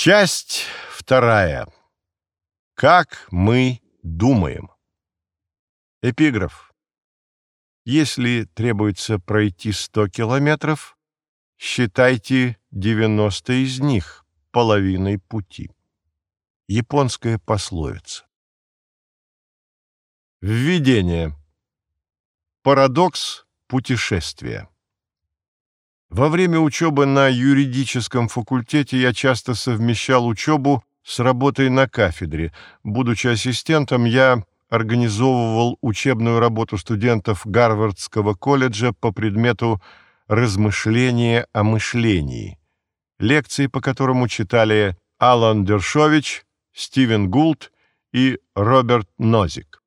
Часть вторая. Как мы думаем. Эпиграф. Если требуется пройти 100 километров, считайте 90 из них половиной пути. Японская пословица. Введение. Парадокс путешествия. Во время учебы на юридическом факультете я часто совмещал учебу с работой на кафедре. Будучи ассистентом, я организовывал учебную работу студентов Гарвардского колледжа по предмету «Размышление о мышлении», лекции по которому читали Алан Дершович, Стивен Гулт и Роберт Нозик.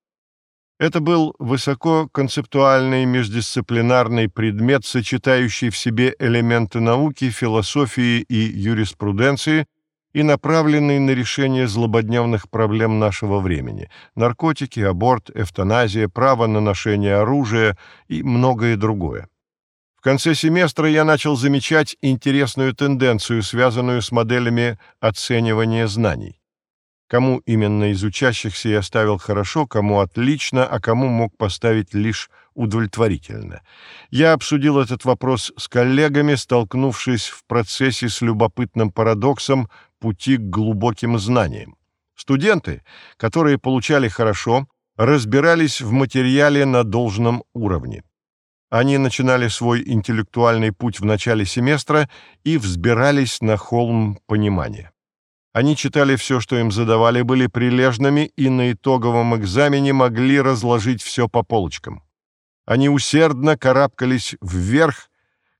Это был высококонцептуальный междисциплинарный предмет, сочетающий в себе элементы науки, философии и юриспруденции и направленный на решение злободневных проблем нашего времени – наркотики, аборт, эвтаназия, право на ношение оружия и многое другое. В конце семестра я начал замечать интересную тенденцию, связанную с моделями оценивания знаний. Кому именно из учащихся я ставил хорошо, кому отлично, а кому мог поставить лишь удовлетворительно. Я обсудил этот вопрос с коллегами, столкнувшись в процессе с любопытным парадоксом пути к глубоким знаниям. Студенты, которые получали хорошо, разбирались в материале на должном уровне. Они начинали свой интеллектуальный путь в начале семестра и взбирались на холм понимания. Они читали все, что им задавали, были прилежными и на итоговом экзамене могли разложить все по полочкам. Они усердно карабкались вверх,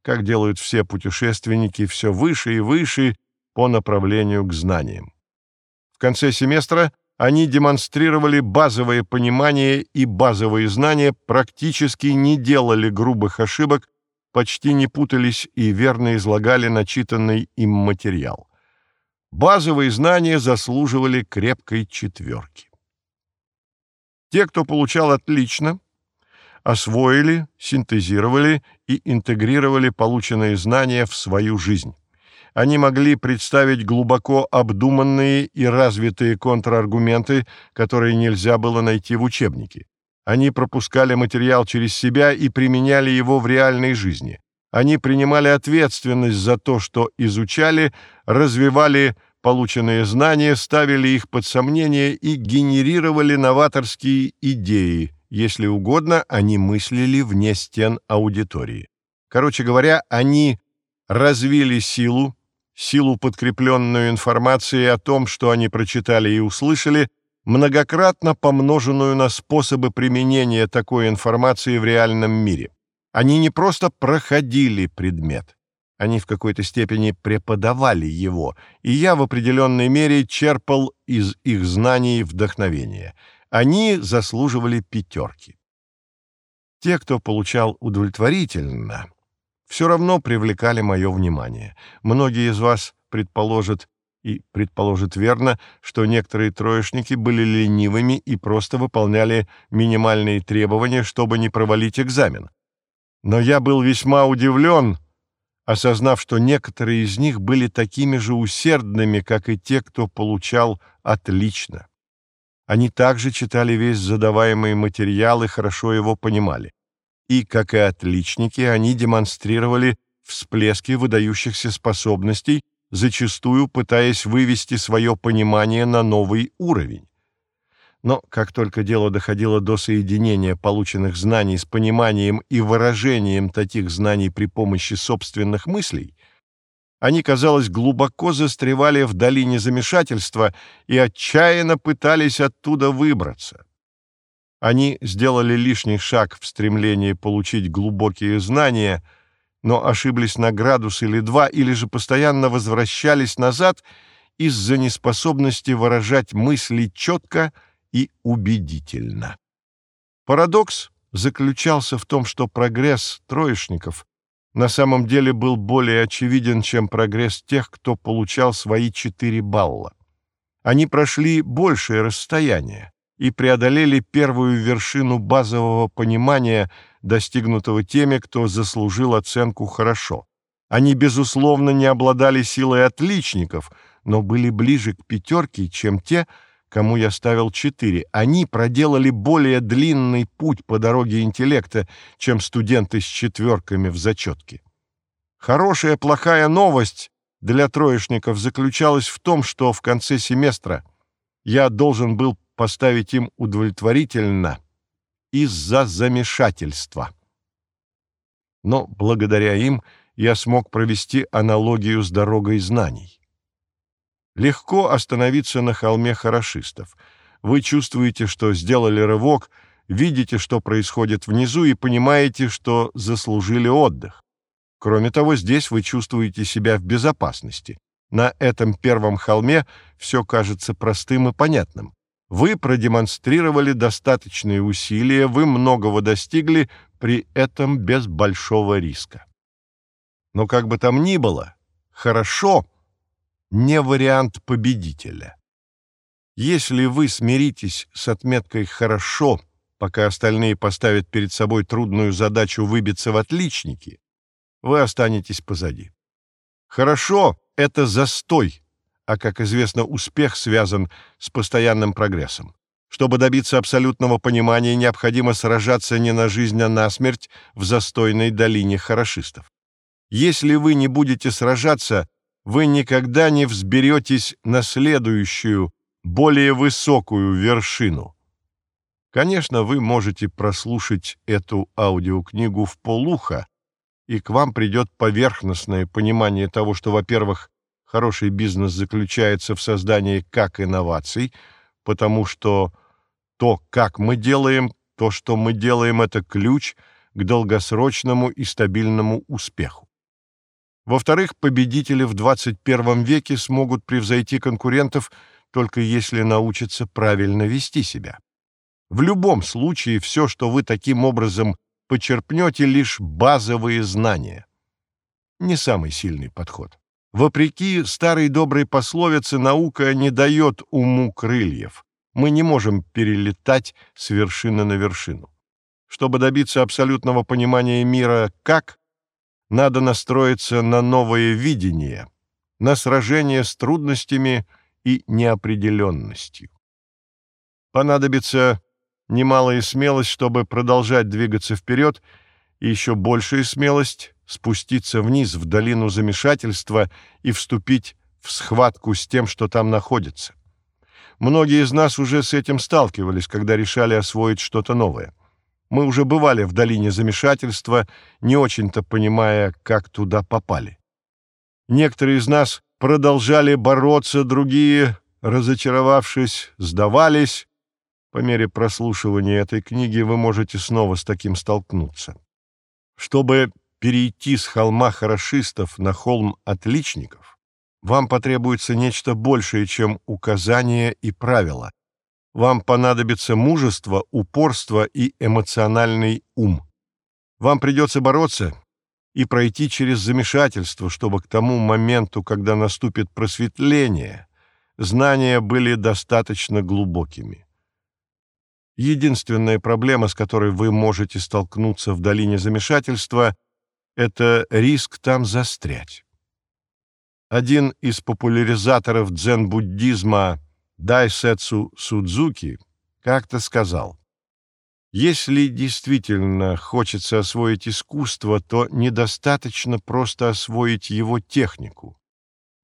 как делают все путешественники, все выше и выше по направлению к знаниям. В конце семестра они демонстрировали базовое понимание и базовые знания, практически не делали грубых ошибок, почти не путались и верно излагали начитанный им материал базовые знания заслуживали крепкой четверки. Те, кто получал отлично, освоили, синтезировали и интегрировали полученные знания в свою жизнь. Они могли представить глубоко обдуманные и развитые контраргументы, которые нельзя было найти в учебнике. Они пропускали материал через себя и применяли его в реальной жизни. Они принимали ответственность за то, что изучали, развивали полученные знания, ставили их под сомнение и генерировали новаторские идеи. Если угодно, они мыслили вне стен аудитории. Короче говоря, они развили силу, силу, подкрепленную информацией о том, что они прочитали и услышали, многократно помноженную на способы применения такой информации в реальном мире. Они не просто проходили предмет, они в какой-то степени преподавали его, и я в определенной мере черпал из их знаний вдохновение. Они заслуживали пятерки. Те, кто получал удовлетворительно, все равно привлекали мое внимание. Многие из вас предположат, и предположат верно, что некоторые троечники были ленивыми и просто выполняли минимальные требования, чтобы не провалить экзамен. Но я был весьма удивлен, осознав, что некоторые из них были такими же усердными, как и те, кто получал отлично. Они также читали весь задаваемый материал и хорошо его понимали. И, как и отличники, они демонстрировали всплески выдающихся способностей, зачастую пытаясь вывести свое понимание на новый уровень. Но как только дело доходило до соединения полученных знаний с пониманием и выражением таких знаний при помощи собственных мыслей, они, казалось, глубоко застревали в долине замешательства и отчаянно пытались оттуда выбраться. Они сделали лишний шаг в стремлении получить глубокие знания, но ошиблись на градус или два, или же постоянно возвращались назад из-за неспособности выражать мысли четко, и убедительно. Парадокс заключался в том, что прогресс троечников на самом деле был более очевиден, чем прогресс тех, кто получал свои четыре балла. Они прошли большее расстояние и преодолели первую вершину базового понимания, достигнутого теми, кто заслужил оценку «хорошо». Они, безусловно, не обладали силой отличников, но были ближе к пятерке, чем те, кому я ставил четыре. Они проделали более длинный путь по дороге интеллекта, чем студенты с четверками в зачетке. Хорошая, плохая новость для троечников заключалась в том, что в конце семестра я должен был поставить им удовлетворительно из-за замешательства. Но благодаря им я смог провести аналогию с дорогой знаний. Легко остановиться на холме хорошистов. Вы чувствуете, что сделали рывок, видите, что происходит внизу и понимаете, что заслужили отдых. Кроме того, здесь вы чувствуете себя в безопасности. На этом первом холме все кажется простым и понятным. Вы продемонстрировали достаточные усилия, вы многого достигли, при этом без большого риска. Но как бы там ни было, хорошо не вариант победителя. Если вы смиритесь с отметкой «хорошо», пока остальные поставят перед собой трудную задачу выбиться в отличники, вы останетесь позади. Хорошо — это застой, а, как известно, успех связан с постоянным прогрессом. Чтобы добиться абсолютного понимания, необходимо сражаться не на жизнь, а на смерть в застойной долине хорошистов. Если вы не будете сражаться, вы никогда не взберетесь на следующую, более высокую вершину. Конечно, вы можете прослушать эту аудиокнигу в полуха, и к вам придет поверхностное понимание того, что, во-первых, хороший бизнес заключается в создании как инноваций, потому что то, как мы делаем, то, что мы делаем, это ключ к долгосрочному и стабильному успеху. Во-вторых, победители в 21 веке смогут превзойти конкурентов только если научатся правильно вести себя. В любом случае, все, что вы таким образом почерпнете, лишь базовые знания. Не самый сильный подход. Вопреки старой доброй пословице, наука не дает уму крыльев. Мы не можем перелетать с вершины на вершину. Чтобы добиться абсолютного понимания мира «как», надо настроиться на новое видение, на сражение с трудностями и неопределенностью. Понадобится немалая смелость, чтобы продолжать двигаться вперед, и еще большая смелость спуститься вниз в долину замешательства и вступить в схватку с тем, что там находится. Многие из нас уже с этим сталкивались, когда решали освоить что-то новое. Мы уже бывали в долине замешательства, не очень-то понимая, как туда попали. Некоторые из нас продолжали бороться, другие, разочаровавшись, сдавались. По мере прослушивания этой книги вы можете снова с таким столкнуться. Чтобы перейти с холма хорошистов на холм отличников, вам потребуется нечто большее, чем указания и правила. Вам понадобится мужество, упорство и эмоциональный ум. Вам придется бороться и пройти через замешательство, чтобы к тому моменту, когда наступит просветление, знания были достаточно глубокими. Единственная проблема, с которой вы можете столкнуться в долине замешательства — это риск там застрять. Один из популяризаторов дзен-буддизма Дайсетсу Судзуки как-то сказал, «Если действительно хочется освоить искусство, то недостаточно просто освоить его технику.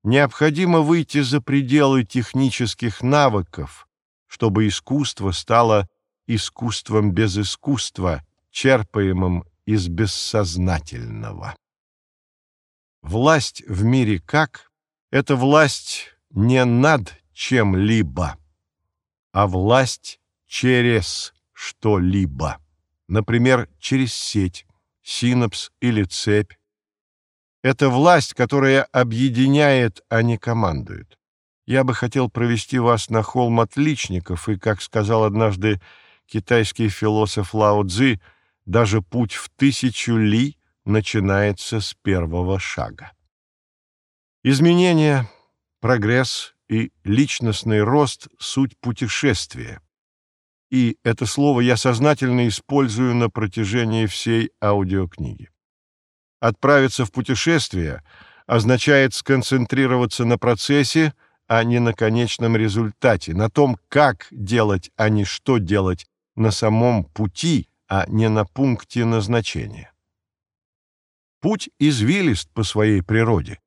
Необходимо выйти за пределы технических навыков, чтобы искусство стало искусством без искусства, черпаемым из бессознательного. Власть в мире как — это власть не над чем-либо, а власть через что-либо, например, через сеть, синапс или цепь. Это власть, которая объединяет, а не командует. Я бы хотел провести вас на холм отличников, и, как сказал однажды китайский философ Лао Цзи, даже путь в тысячу ли начинается с первого шага. Изменения, прогресс и личностный рост — суть путешествия. И это слово я сознательно использую на протяжении всей аудиокниги. Отправиться в путешествие означает сконцентрироваться на процессе, а не на конечном результате, на том, как делать, а не что делать, на самом пути, а не на пункте назначения. Путь извилист по своей природе.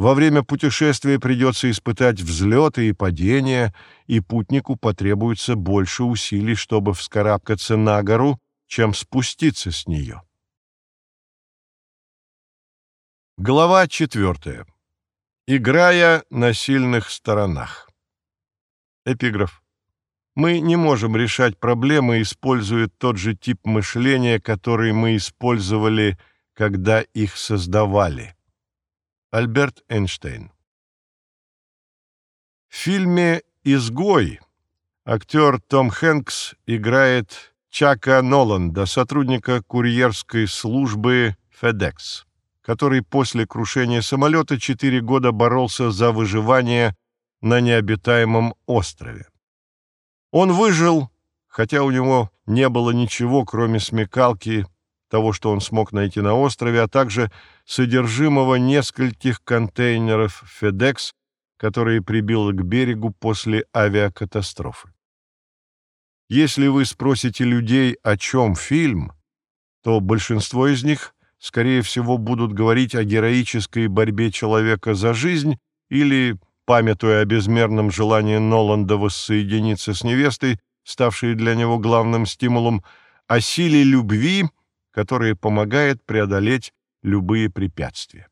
Во время путешествия придется испытать взлеты и падения, и путнику потребуется больше усилий, чтобы вскарабкаться на гору, чем спуститься с нее. Глава четвертая. Играя на сильных сторонах. Эпиграф. Мы не можем решать проблемы, используя тот же тип мышления, который мы использовали, когда их создавали. Альберт Эйнштейн. В фильме «Изгой» актер Том Хэнкс играет Чака Ноланда, сотрудника курьерской службы FedEx, который после крушения самолета четыре года боролся за выживание на необитаемом острове. Он выжил, хотя у него не было ничего, кроме смекалки, того, что он смог найти на острове, а также содержимого нескольких контейнеров FedEx, которые прибило к берегу после авиакатастрофы. Если вы спросите людей, о чем фильм, то большинство из них, скорее всего, будут говорить о героической борьбе человека за жизнь или, памятуя о безмерном желании Ноланда воссоединиться с невестой, ставшей для него главным стимулом, о силе любви — которое помогает преодолеть любые препятствия.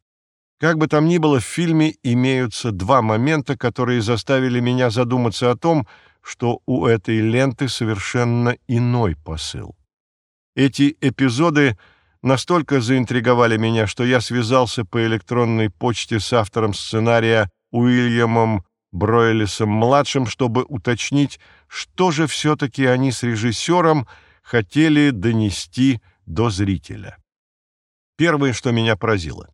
Как бы там ни было, в фильме имеются два момента, которые заставили меня задуматься о том, что у этой ленты совершенно иной посыл. Эти эпизоды настолько заинтриговали меня, что я связался по электронной почте с автором сценария Уильямом Бройлисом-младшим, чтобы уточнить, что же все-таки они с режиссером хотели донести до зрителя. Первое, что меня поразило,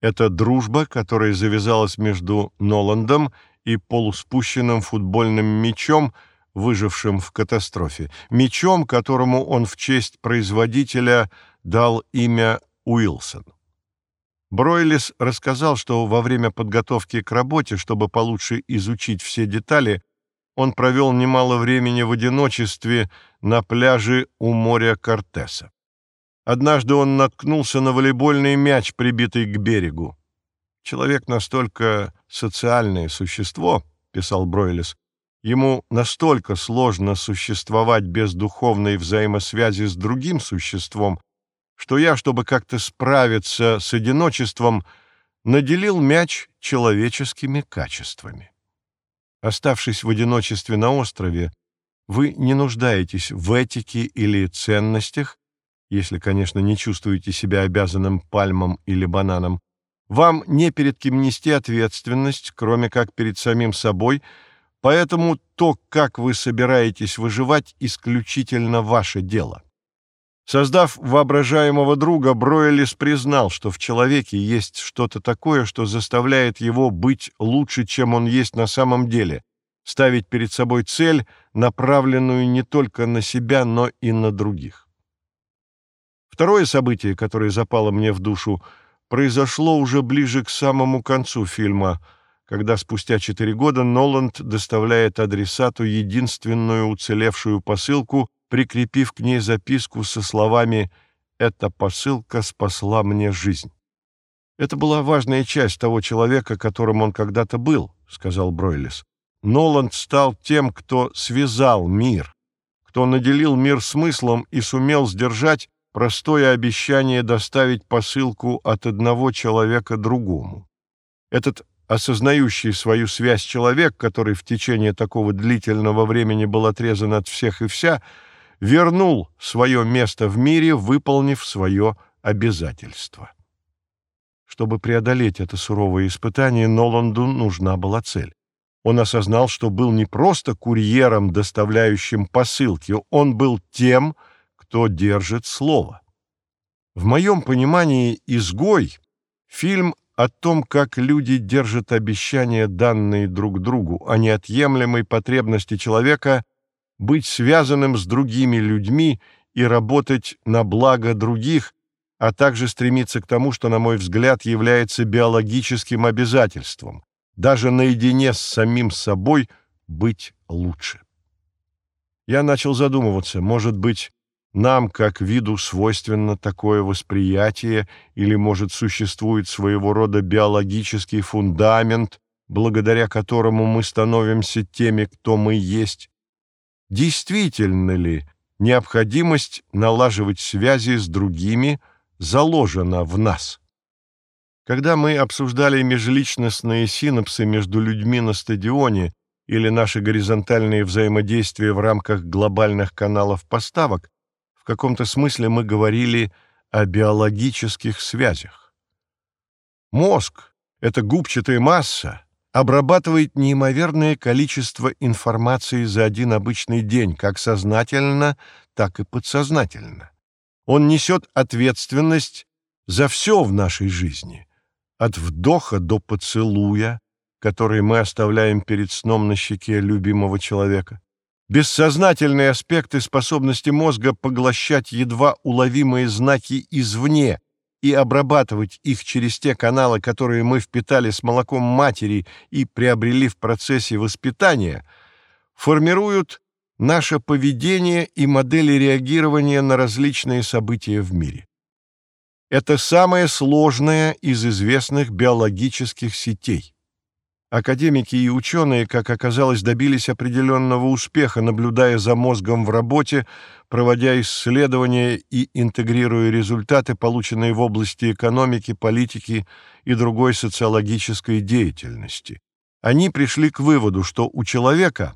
это дружба, которая завязалась между Ноландом и полуспущенным футбольным мячом, выжившим в катастрофе, мячом, которому он в честь производителя дал имя Уилсон. Бройлис рассказал, что во время подготовки к работе, чтобы получше изучить все детали, он провел немало времени в одиночестве на пляже у моря Кортеса. Однажды он наткнулся на волейбольный мяч, прибитый к берегу. «Человек настолько социальное существо», — писал Бройлис, «ему настолько сложно существовать без духовной взаимосвязи с другим существом, что я, чтобы как-то справиться с одиночеством, наделил мяч человеческими качествами. Оставшись в одиночестве на острове, вы не нуждаетесь в этике или ценностях, если, конечно, не чувствуете себя обязанным пальмам или бананам, вам не перед кем нести ответственность, кроме как перед самим собой, поэтому то, как вы собираетесь выживать, исключительно ваше дело. Создав воображаемого друга, Бройлис признал, что в человеке есть что-то такое, что заставляет его быть лучше, чем он есть на самом деле, ставить перед собой цель, направленную не только на себя, но и на других. Второе событие, которое запало мне в душу, произошло уже ближе к самому концу фильма, когда спустя четыре года Ноланд доставляет адресату единственную уцелевшую посылку, прикрепив к ней записку со словами «Эта посылка спасла мне жизнь». «Это была важная часть того человека, которым он когда-то был», — сказал Бройлис. «Ноланд стал тем, кто связал мир, кто наделил мир смыслом и сумел сдержать простое обещание доставить посылку от одного человека другому. Этот осознающий свою связь человек, который в течение такого длительного времени был отрезан от всех и вся, вернул свое место в мире, выполнив свое обязательство. Чтобы преодолеть это суровое испытание, Ноланду нужна была цель. Он осознал, что был не просто курьером, доставляющим посылки, он был тем, кто держит слово. В моем понимании «Изгой» — фильм о том, как люди держат обещания, данные друг другу, о неотъемлемой потребности человека быть связанным с другими людьми и работать на благо других, а также стремиться к тому, что, на мой взгляд, является биологическим обязательством даже наедине с самим собой быть лучше. Я начал задумываться, может быть, нам, как виду, свойственно такое восприятие, или, может, существует своего рода биологический фундамент, благодаря которому мы становимся теми, кто мы есть. Действительно ли необходимость налаживать связи с другими заложена в нас? Когда мы обсуждали межличностные синапсы между людьми на стадионе или наши горизонтальные взаимодействия в рамках глобальных каналов поставок, в каком-то смысле мы говорили о биологических связях. Мозг — это губчатая масса, обрабатывает неимоверное количество информации за один обычный день, как сознательно, так и подсознательно. Он несет ответственность за все в нашей жизни, от вдоха до поцелуя, который мы оставляем перед сном на щеке любимого человека. Бессознательные аспекты способности мозга поглощать едва уловимые знаки извне, и обрабатывать их через те каналы, которые мы впитали с молоком матери и приобрели в процессе воспитания, формируют наше поведение и модели реагирования на различные события в мире. Это самое сложное из известных биологических сетей. Академики и ученые, как оказалось, добились определенного успеха, наблюдая за мозгом в работе, проводя исследования и интегрируя результаты, полученные в области экономики, политики и другой социологической деятельности. Они пришли к выводу, что у человека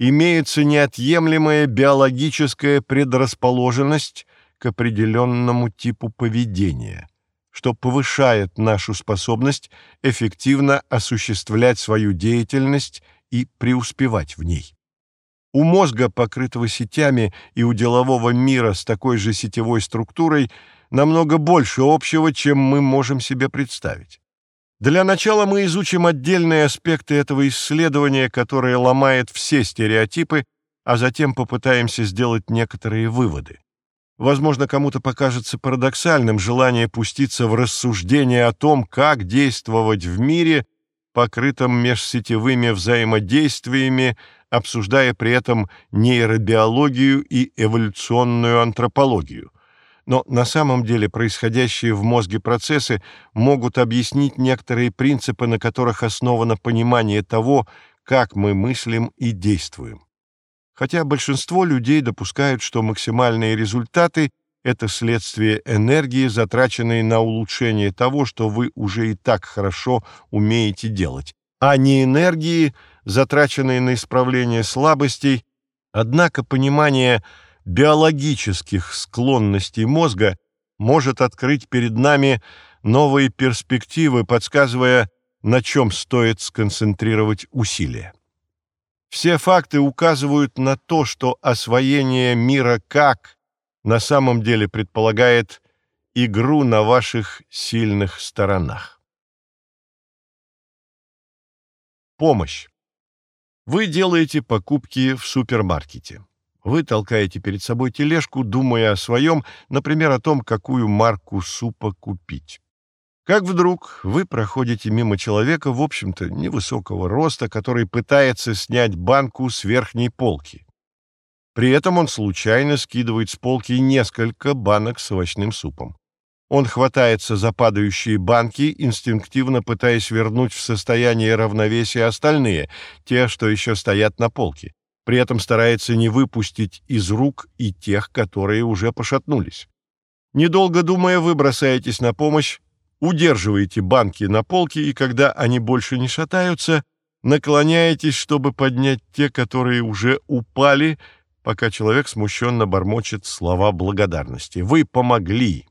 имеется неотъемлемая биологическая предрасположенность к определенному типу поведения что повышает нашу способность эффективно осуществлять свою деятельность и преуспевать в ней. У мозга, покрытого сетями, и у делового мира с такой же сетевой структурой намного больше общего, чем мы можем себе представить. Для начала мы изучим отдельные аспекты этого исследования, которое ломает все стереотипы, а затем попытаемся сделать некоторые выводы. Возможно, кому-то покажется парадоксальным желание пуститься в рассуждение о том, как действовать в мире, покрытом межсетевыми взаимодействиями, обсуждая при этом нейробиологию и эволюционную антропологию. Но на самом деле происходящие в мозге процессы могут объяснить некоторые принципы, на которых основано понимание того, как мы мыслим и действуем хотя большинство людей допускают, что максимальные результаты — это следствие энергии, затраченной на улучшение того, что вы уже и так хорошо умеете делать, а не энергии, затраченной на исправление слабостей. Однако понимание биологических склонностей мозга может открыть перед нами новые перспективы, подсказывая, на чем стоит сконцентрировать усилия. Все факты указывают на то, что освоение мира как на самом деле предполагает игру на ваших сильных сторонах. Помощь. Вы делаете покупки в супермаркете. Вы толкаете перед собой тележку, думая о своем, например, о том, какую марку супа купить. Как вдруг вы проходите мимо человека, в общем-то, невысокого роста, который пытается снять банку с верхней полки. При этом он случайно скидывает с полки несколько банок с овощным супом. Он хватается за падающие банки, инстинктивно пытаясь вернуть в состояние равновесия остальные, те, что еще стоят на полке. При этом старается не выпустить из рук и тех, которые уже пошатнулись. Недолго думая, вы бросаетесь на помощь, удерживаете банки на полке, и когда они больше не шатаются, наклоняетесь, чтобы поднять те, которые уже упали, пока человек смущенно бормочет слова благодарности. Вы помогли,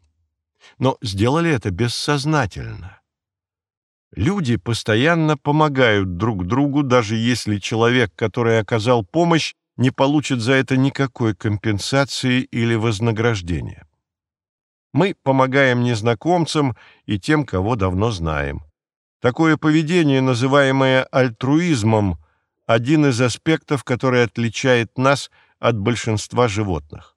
но сделали это бессознательно. Люди постоянно помогают друг другу, даже если человек, который оказал помощь, не получит за это никакой компенсации или вознаграждения. Мы помогаем незнакомцам и тем, кого давно знаем. Такое поведение, называемое альтруизмом, один из аспектов, который отличает нас от большинства животных.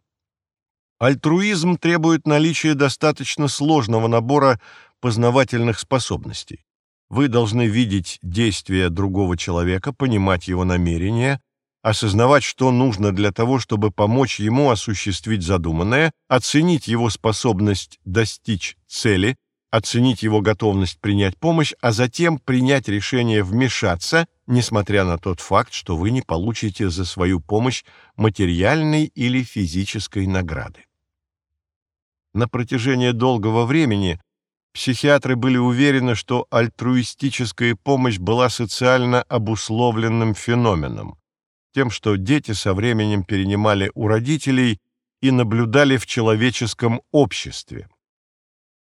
Альтруизм требует наличия достаточно сложного набора познавательных способностей. Вы должны видеть действия другого человека, понимать его намерения, осознавать, что нужно для того, чтобы помочь ему осуществить задуманное, оценить его способность достичь цели, оценить его готовность принять помощь, а затем принять решение вмешаться, несмотря на тот факт, что вы не получите за свою помощь материальной или физической награды. На протяжении долгого времени психиатры были уверены, что альтруистическая помощь была социально обусловленным феноменом, тем, что дети со временем перенимали у родителей и наблюдали в человеческом обществе.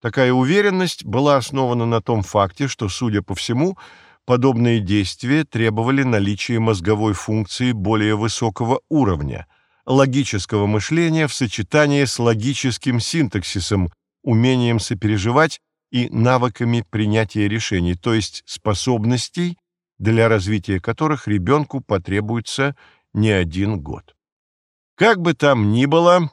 Такая уверенность была основана на том факте, что, судя по всему, подобные действия требовали наличия мозговой функции более высокого уровня, логического мышления в сочетании с логическим синтаксисом, умением сопереживать и навыками принятия решений, то есть способностей, для развития которых ребенку потребуется не один год. Как бы там ни было,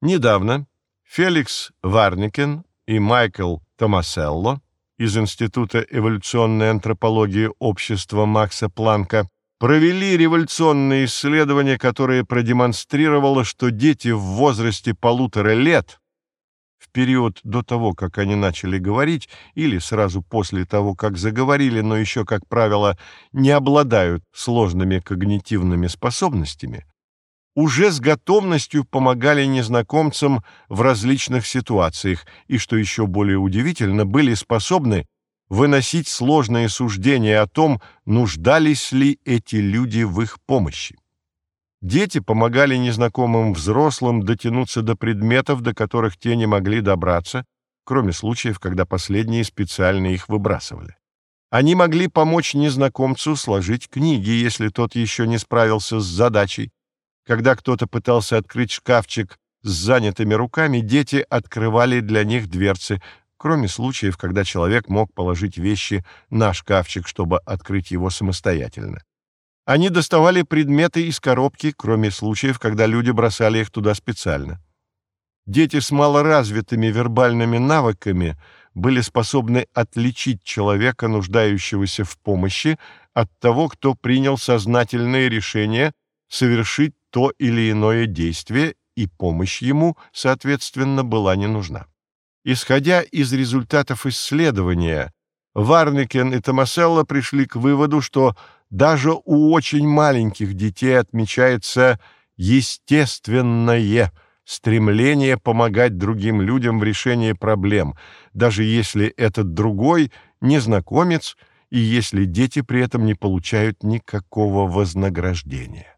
недавно Феликс Варникен и Майкл Томаселло из Института эволюционной антропологии общества Макса Планка провели революционное исследование, которое продемонстрировало, что дети в возрасте полутора лет в период до того, как они начали говорить, или сразу после того, как заговорили, но еще, как правило, не обладают сложными когнитивными способностями, уже с готовностью помогали незнакомцам в различных ситуациях и, что еще более удивительно, были способны выносить сложные суждения о том, нуждались ли эти люди в их помощи. Дети помогали незнакомым взрослым дотянуться до предметов, до которых те не могли добраться, кроме случаев, когда последние специально их выбрасывали. Они могли помочь незнакомцу сложить книги, если тот еще не справился с задачей. Когда кто-то пытался открыть шкафчик с занятыми руками, дети открывали для них дверцы, кроме случаев, когда человек мог положить вещи на шкафчик, чтобы открыть его самостоятельно. Они доставали предметы из коробки, кроме случаев, когда люди бросали их туда специально. Дети с малоразвитыми вербальными навыками были способны отличить человека, нуждающегося в помощи, от того, кто принял сознательное решение совершить то или иное действие, и помощь ему, соответственно, была не нужна. Исходя из результатов исследования, Варникен и Томаселло пришли к выводу, что даже у очень маленьких детей отмечается естественное стремление помогать другим людям в решении проблем, даже если этот другой – незнакомец и если дети при этом не получают никакого вознаграждения.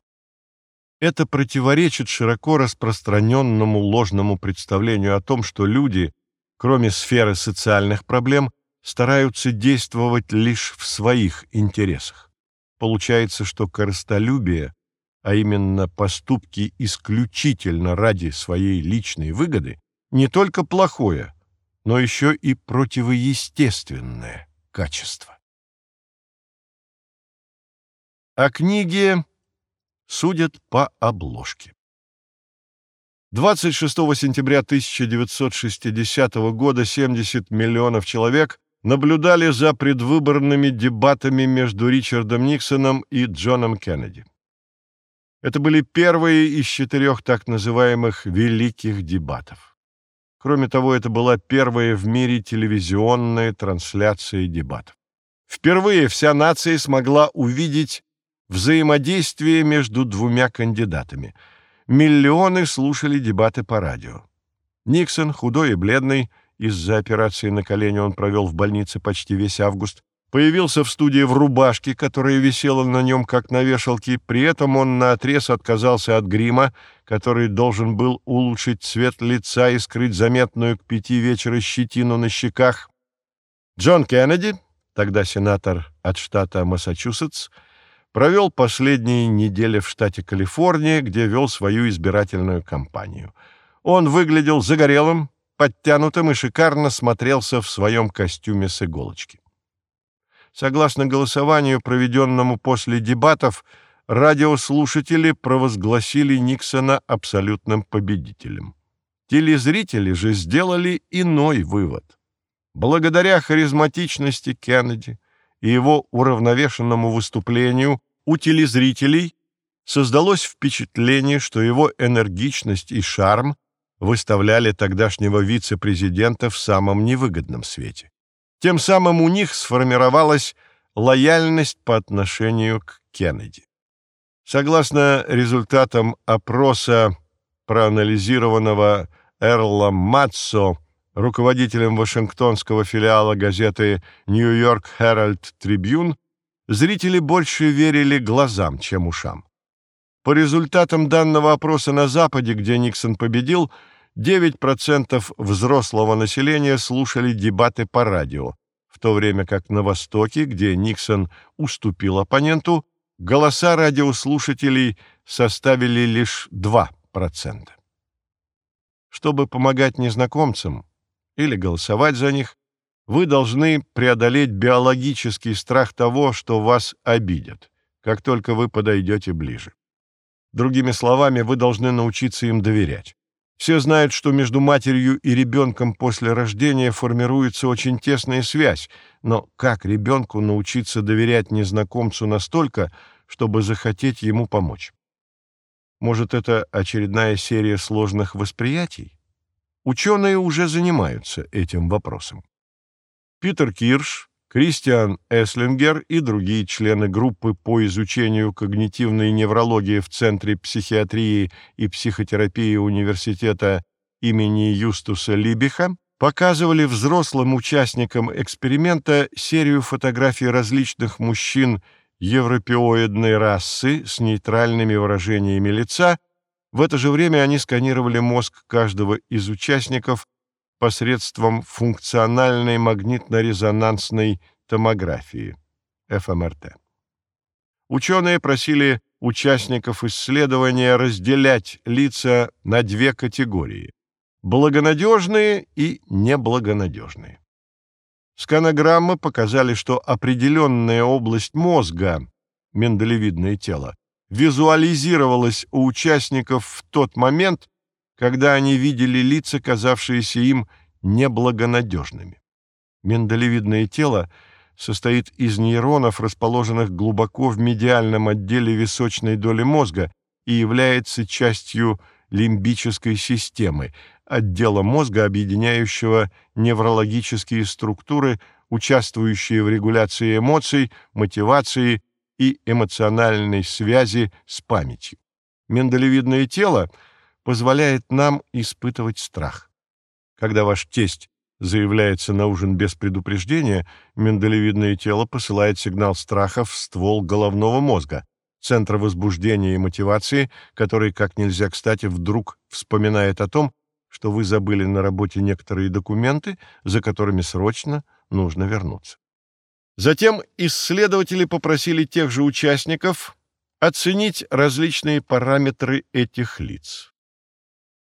Это противоречит широко распространенному ложному представлению о том, что люди, кроме сферы социальных проблем, стараются действовать лишь в своих интересах. Получается, что корыстолюбие, а именно поступки исключительно ради своей личной выгоды, не только плохое, но еще и противоестественное качество. О книге судят по обложке. 26 сентября 1960 года 70 миллионов человек наблюдали за предвыборными дебатами между Ричардом Никсоном и Джоном Кеннеди. Это были первые из четырех так называемых «великих дебатов». Кроме того, это была первая в мире телевизионная трансляция дебатов. Впервые вся нация смогла увидеть взаимодействие между двумя кандидатами. Миллионы слушали дебаты по радио. Никсон, худой и бледный, из-за операции на колени он провел в больнице почти весь август, появился в студии в рубашке, которая висела на нем как на вешалке, при этом он наотрез отказался от грима, который должен был улучшить цвет лица и скрыть заметную к пяти вечера щетину на щеках. Джон Кеннеди, тогда сенатор от штата Массачусетс, провел последние недели в штате Калифорния, где вел свою избирательную кампанию. Он выглядел загорелым, подтянутым и шикарно смотрелся в своем костюме с иголочки. Согласно голосованию, проведенному после дебатов, радиослушатели провозгласили Никсона абсолютным победителем. Телезрители же сделали иной вывод. Благодаря харизматичности Кеннеди и его уравновешенному выступлению у телезрителей создалось впечатление, что его энергичность и шарм выставляли тогдашнего вице-президента в самом невыгодном свете. Тем самым у них сформировалась лояльность по отношению к Кеннеди. Согласно результатам опроса, проанализированного Эрлом Матсо, руководителем Вашингтонского филиала газеты «Нью-Йорк Herald Трибюн», зрители больше верили глазам, чем ушам. По результатам данного опроса на Западе, где Никсон победил, 9% взрослого населения слушали дебаты по радио, в то время как на Востоке, где Никсон уступил оппоненту, голоса радиослушателей составили лишь 2%. Чтобы помогать незнакомцам или голосовать за них, вы должны преодолеть биологический страх того, что вас обидят, как только вы подойдете ближе. Другими словами, вы должны научиться им доверять. Все знают, что между матерью и ребенком после рождения формируется очень тесная связь, но как ребенку научиться доверять незнакомцу настолько, чтобы захотеть ему помочь? Может, это очередная серия сложных восприятий? Ученые уже занимаются этим вопросом. Питер Кирш, Кристиан Эслингер и другие члены группы по изучению когнитивной неврологии в Центре психиатрии и психотерапии университета имени Юстуса Либиха показывали взрослым участникам эксперимента серию фотографий различных мужчин европеоидной расы с нейтральными выражениями лица. В это же время они сканировали мозг каждого из участников посредством функциональной магнитно-резонансной томографии, ФМРТ. Ученые просили участников исследования разделять лица на две категории – благонадежные и неблагонадежные. Сканограммы показали, что определенная область мозга, миндалевидное тело, визуализировалась у участников в тот момент, когда они видели лица, казавшиеся им неблагонадежными. Миндалевидное тело состоит из нейронов, расположенных глубоко в медиальном отделе височной доли мозга и является частью лимбической системы, отдела мозга, объединяющего неврологические структуры, участвующие в регуляции эмоций, мотивации и эмоциональной связи с памятью. Миндалевидное тело — позволяет нам испытывать страх. Когда ваш тесть заявляется на ужин без предупреждения, миндалевидное тело посылает сигнал страха в ствол головного мозга, центра возбуждения и мотивации, который, как нельзя кстати, вдруг вспоминает о том, что вы забыли на работе некоторые документы, за которыми срочно нужно вернуться. Затем исследователи попросили тех же участников оценить различные параметры этих лиц.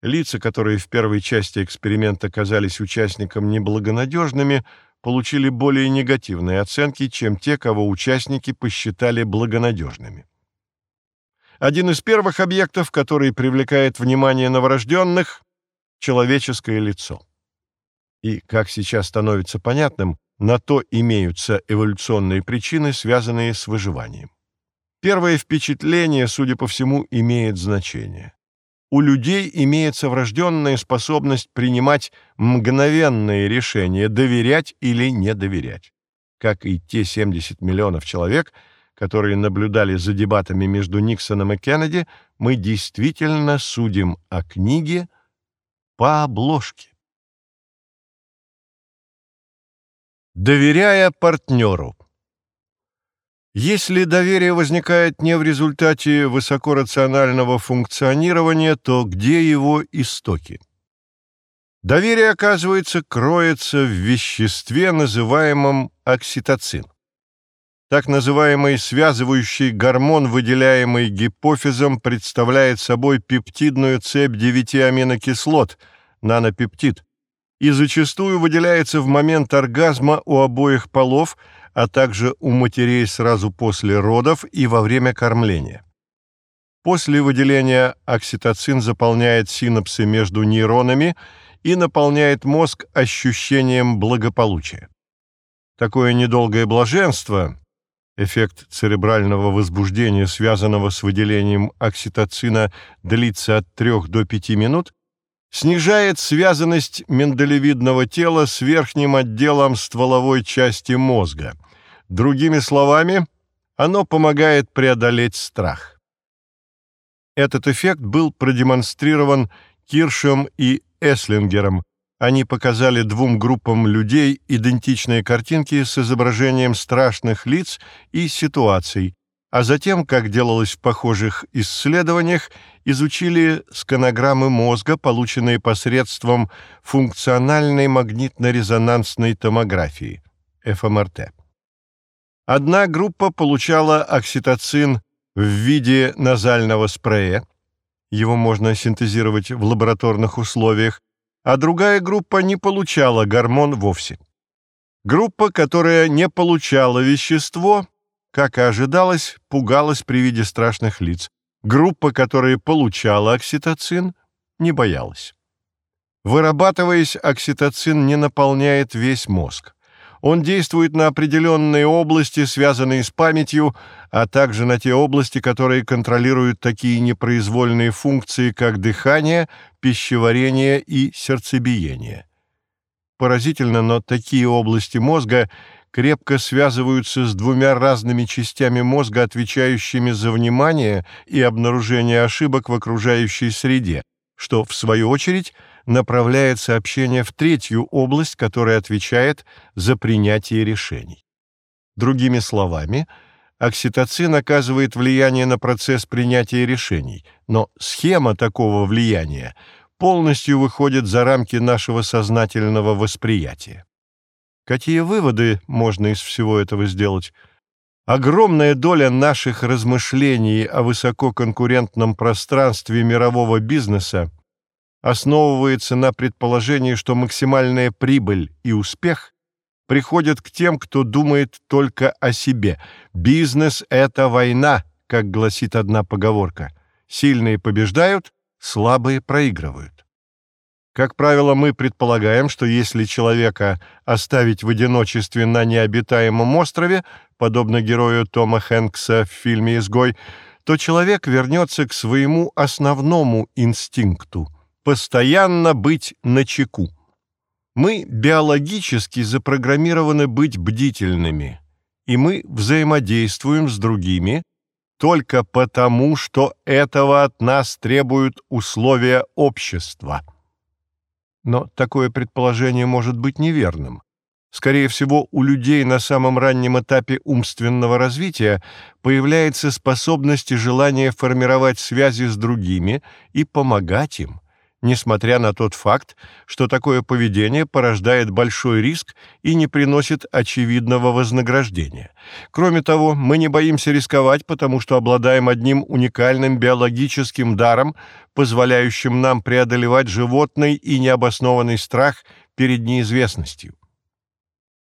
Лица, которые в первой части эксперимента казались участникам неблагонадежными, получили более негативные оценки, чем те, кого участники посчитали благонадежными. Один из первых объектов, который привлекает внимание новорожденных — человеческое лицо. И, как сейчас становится понятным, на то имеются эволюционные причины, связанные с выживанием. Первое впечатление, судя по всему, имеет значение у людей имеется врожденная способность принимать мгновенные решения, доверять или не доверять. Как и те 70 миллионов человек, которые наблюдали за дебатами между Никсоном и Кеннеди, мы действительно судим о книге по обложке. Доверяя партнеру если доверие возникает не в результате высокорационального функционирования, то где его истоки? Доверие, оказывается, кроется в веществе, называемом окситоцин. Так называемый связывающий гормон, выделяемый гипофизом, представляет собой пептидную цепь девяти аминокислот, нанопептид, и зачастую выделяется в момент оргазма у обоих полов – а также у матерей сразу после родов и во время кормления. После выделения окситоцин заполняет синапсы между нейронами и наполняет мозг ощущением благополучия. Такое недолгое блаженство, эффект церебрального возбуждения, связанного с выделением окситоцина, длится от 3 до 5 минут, снижает связанность миндалевидного тела с верхним отделом стволовой части мозга. Другими словами, оно помогает преодолеть страх. Этот эффект был продемонстрирован Киршем и Эслингером. Они показали двум группам людей идентичные картинки с изображением страшных лиц и ситуаций, а затем, как делалось в похожих исследованиях, изучили сканограммы мозга, полученные посредством функциональной магнитно-резонансной томографии, ФМРТ. Одна группа получала окситоцин в виде назального спрея, его можно синтезировать в лабораторных условиях, а другая группа не получала гормон вовсе. Группа, которая не получала вещество, как и ожидалось, пугалась при виде страшных лиц. Группа, которая получала окситоцин, не боялась. Вырабатываясь, окситоцин не наполняет весь мозг. Он действует на определенные области, связанные с памятью, а также на те области, которые контролируют такие непроизвольные функции, как дыхание, пищеварение и сердцебиение. Поразительно, но такие области мозга крепко связываются с двумя разными частями мозга, отвечающими за внимание и обнаружение ошибок в окружающей среде, что, в свою очередь, направляет сообщение в третью область, которая отвечает за принятие решений. Другими словами, окситоцин оказывает влияние на процесс принятия решений, но схема такого влияния полностью выходит за рамки нашего сознательного восприятия. Какие выводы можно из всего этого сделать? Огромная доля наших размышлений о высококонкурентном пространстве мирового бизнеса основывается на предположении, что максимальная прибыль и успех приходят к тем, кто думает только о себе. Бизнес — это война, как гласит одна поговорка. Сильные побеждают, слабые проигрывают. Как правило, мы предполагаем, что если человека оставить в одиночестве на необитаемом острове, подобно герою Тома Хэнкса в фильме «Изгой», то человек вернется к своему основному инстинкту — постоянно быть начеку. Мы биологически запрограммированы быть бдительными, и мы взаимодействуем с другими только потому, что этого от нас требуют условия общества. Но такое предположение может быть неверным. Скорее всего, у людей на самом раннем этапе умственного развития появляется способность и желание формировать связи с другими и помогать им – несмотря на тот факт, что такое поведение порождает большой риск и не приносит очевидного вознаграждения. Кроме того, мы не боимся рисковать, потому что обладаем одним уникальным биологическим даром, позволяющим нам преодолевать животный и необоснованный страх перед неизвестностью.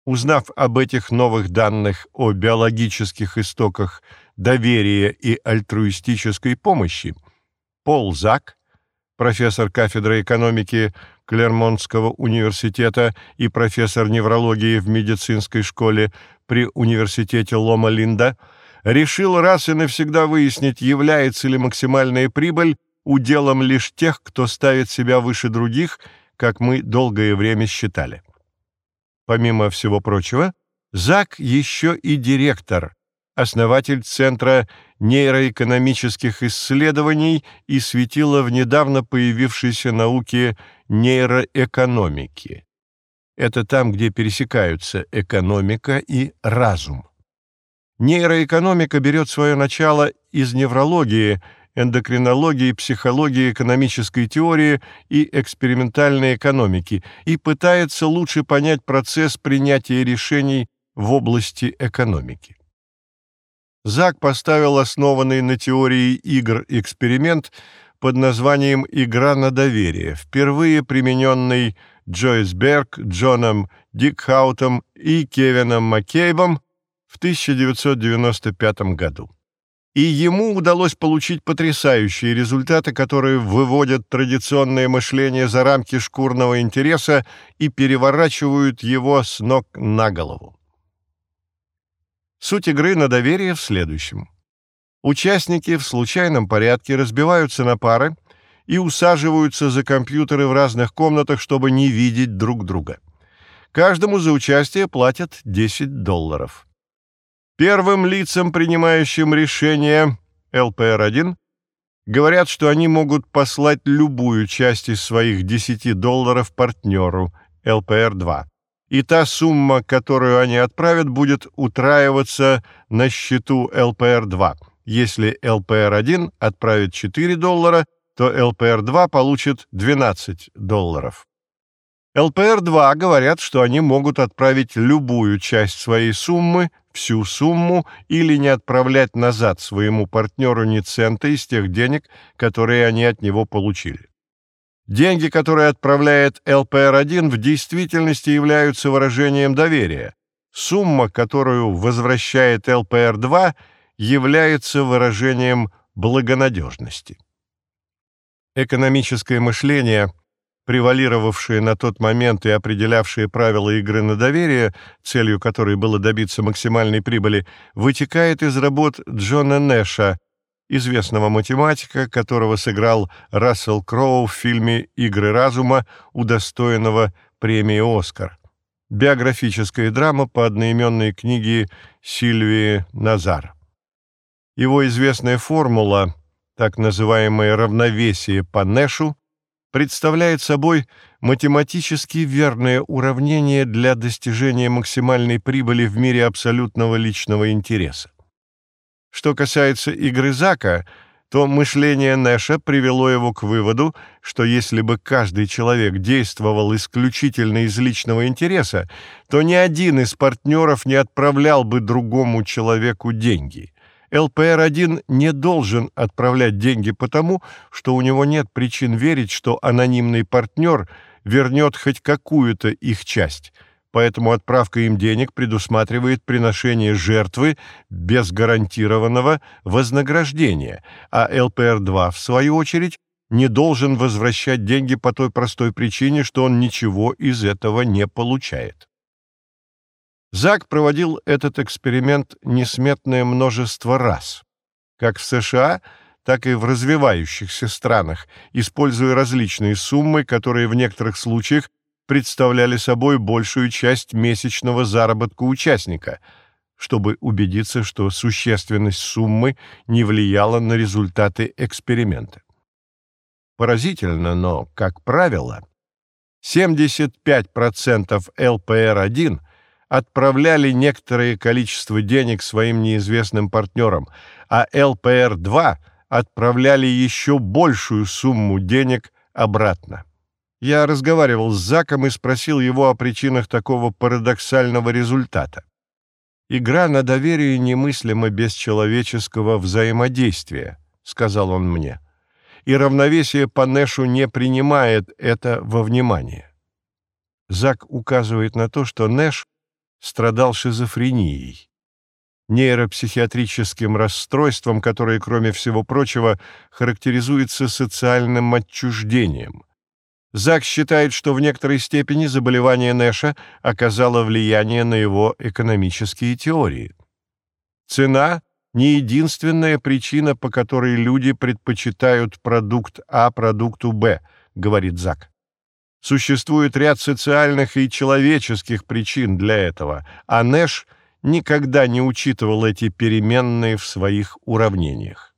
Узнав об этих новых данных о биологических истоках доверия и альтруистической помощи, Пол Зак профессор кафедры экономики Клермонтского университета и профессор неврологии в медицинской школе при университете Лома-Линда, решил раз и навсегда выяснить, является ли максимальная прибыль уделом лишь тех, кто ставит себя выше других, как мы долгое время считали. Помимо всего прочего, Зак еще и директор основатель Центра нейроэкономических исследований и светила в недавно появившейся науке нейроэкономики. Это там, где пересекаются экономика и разум. Нейроэкономика берет свое начало из неврологии, эндокринологии, психологии, экономической теории и экспериментальной экономики и пытается лучше понять процесс принятия решений в области экономики. Зак поставил основанный на теории игр эксперимент под названием «Игра на доверие», впервые примененный Джойс Берг, Джоном Дикхаутом и Кевином Маккейбом в 1995 году. И ему удалось получить потрясающие результаты, которые выводят традиционное мышление за рамки шкурного интереса и переворачивают его с ног на голову. Суть игры на доверие в следующем. Участники в случайном порядке разбиваются на пары и усаживаются за компьютеры в разных комнатах, чтобы не видеть друг друга. Каждому за участие платят 10 долларов. Первым лицам, принимающим решение ЛПР-1, говорят, что они могут послать любую часть из своих 10 долларов партнеру ЛПР-2 и та сумма, которую они отправят, будет утраиваться на счету ЛПР-2. Если ЛПР-1 отправит 4 доллара, то ЛПР-2 получит 12 долларов. ЛПР-2 говорят, что они могут отправить любую часть своей суммы, всю сумму, или не отправлять назад своему партнеру ни цента из тех денег, которые они от него получили. Деньги, которые отправляет ЛПР-1, в действительности являются выражением доверия. Сумма, которую возвращает ЛПР-2, является выражением благонадежности. Экономическое мышление, превалировавшее на тот момент и определявшее правила игры на доверие, целью которой было добиться максимальной прибыли, вытекает из работ Джона Нэша известного математика, которого сыграл Рассел Кроу в фильме «Игры разума», удостоенного премии «Оскар». Биографическая драма по одноименной книге Сильвии Назар. Его известная формула, так называемое равновесие по Нэшу, представляет собой математически верное уравнение для достижения максимальной прибыли в мире абсолютного личного интереса. Что касается игры Зака, то мышление Нэша привело его к выводу, что если бы каждый человек действовал исключительно из личного интереса, то ни один из партнеров не отправлял бы другому человеку деньги. ЛПР-1 не должен отправлять деньги потому, что у него нет причин верить, что анонимный партнер вернет хоть какую-то их часть – поэтому отправка им денег предусматривает приношение жертвы без гарантированного вознаграждения, а ЛПР-2, в свою очередь, не должен возвращать деньги по той простой причине, что он ничего из этого не получает. Зак проводил этот эксперимент несметное множество раз, как в США, так и в развивающихся странах, используя различные суммы, которые в некоторых случаях представляли собой большую часть месячного заработка участника, чтобы убедиться, что существенность суммы не влияла на результаты эксперимента. Поразительно, но, как правило, 75% ЛПР-1 отправляли некоторое количество денег своим неизвестным партнерам, а ЛПР-2 отправляли еще большую сумму денег обратно. Я разговаривал с Заком и спросил его о причинах такого парадоксального результата. «Игра на доверие немыслима без человеческого взаимодействия», — сказал он мне. «И равновесие по Нэшу не принимает это во внимание». Зак указывает на то, что Нэш страдал шизофренией, нейропсихиатрическим расстройством, которое, кроме всего прочего, характеризуется социальным отчуждением. Зак считает, что в некоторой степени заболевание Нэша оказало влияние на его экономические теории. Цена – не единственная причина, по которой люди предпочитают продукт А продукту Б, говорит Зак. Существует ряд социальных и человеческих причин для этого, а Нэш никогда не учитывал эти переменные в своих уравнениях.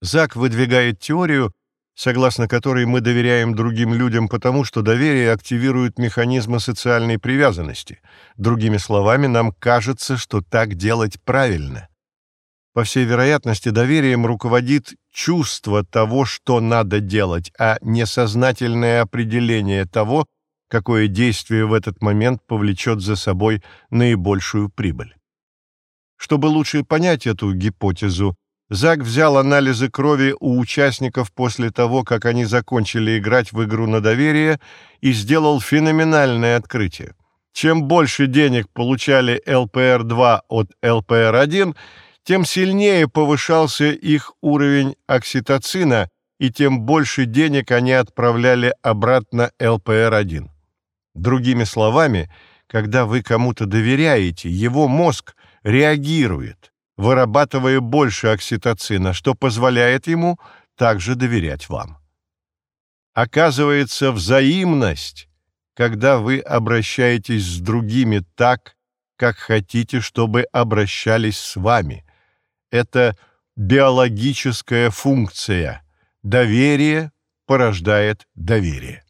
Зак выдвигает теорию, согласно которой мы доверяем другим людям потому, что доверие активирует механизмы социальной привязанности. Другими словами, нам кажется, что так делать правильно. По всей вероятности, доверием руководит чувство того, что надо делать, а не сознательное определение того, какое действие в этот момент повлечет за собой наибольшую прибыль. Чтобы лучше понять эту гипотезу, Зак взял анализы крови у участников после того, как они закончили играть в игру на доверие, и сделал феноменальное открытие. Чем больше денег получали ЛПР-2 от ЛПР-1, тем сильнее повышался их уровень окситоцина, и тем больше денег они отправляли обратно ЛПР-1. Другими словами, когда вы кому-то доверяете, его мозг реагирует, вырабатывая больше окситоцина, что позволяет ему также доверять вам. Оказывается, взаимность, когда вы обращаетесь с другими так, как хотите, чтобы обращались с вами. Это биологическая функция. Доверие порождает доверие.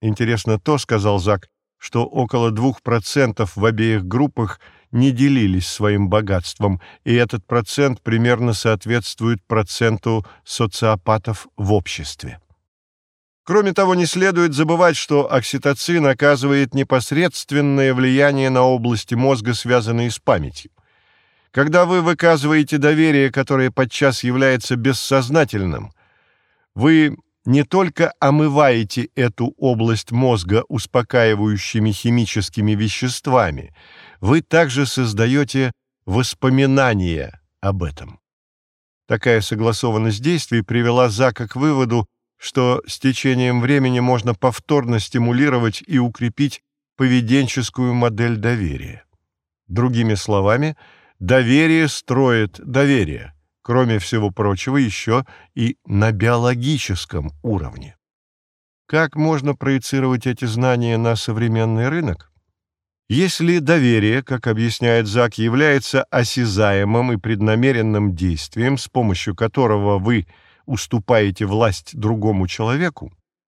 Интересно то, сказал Зак, что около 2% в обеих группах не делились своим богатством, и этот процент примерно соответствует проценту социопатов в обществе. Кроме того, не следует забывать, что окситоцин оказывает непосредственное влияние на области мозга, связанные с памятью. Когда вы выказываете доверие, которое подчас является бессознательным, вы не только омываете эту область мозга успокаивающими химическими веществами, вы также создаете воспоминания об этом. Такая согласованность действий привела Зака к выводу, что с течением времени можно повторно стимулировать и укрепить поведенческую модель доверия. Другими словами, доверие строит доверие кроме всего прочего, еще и на биологическом уровне. Как можно проецировать эти знания на современный рынок? Если доверие, как объясняет Зак, является осязаемым и преднамеренным действием, с помощью которого вы уступаете власть другому человеку,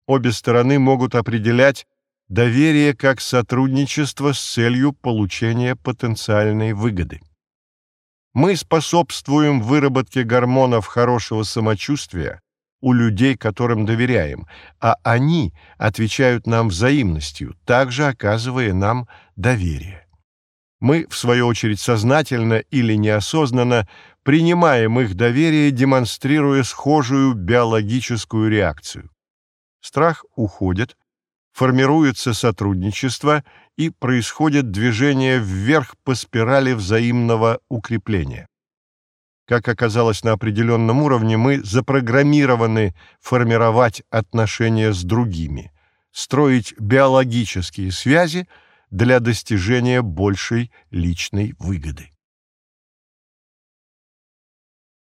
обе стороны могут определять доверие как сотрудничество с целью получения потенциальной выгоды. Мы способствуем выработке гормонов хорошего самочувствия у людей, которым доверяем, а они отвечают нам взаимностью, также оказывая нам доверие. Мы, в свою очередь, сознательно или неосознанно принимаем их доверие, демонстрируя схожую биологическую реакцию. Страх уходит, формируется сотрудничество и происходит движение вверх по спирали взаимного укрепления. Как оказалось на определенном уровне, мы запрограммированы формировать отношения с другими, строить биологические связи для достижения большей личной выгоды.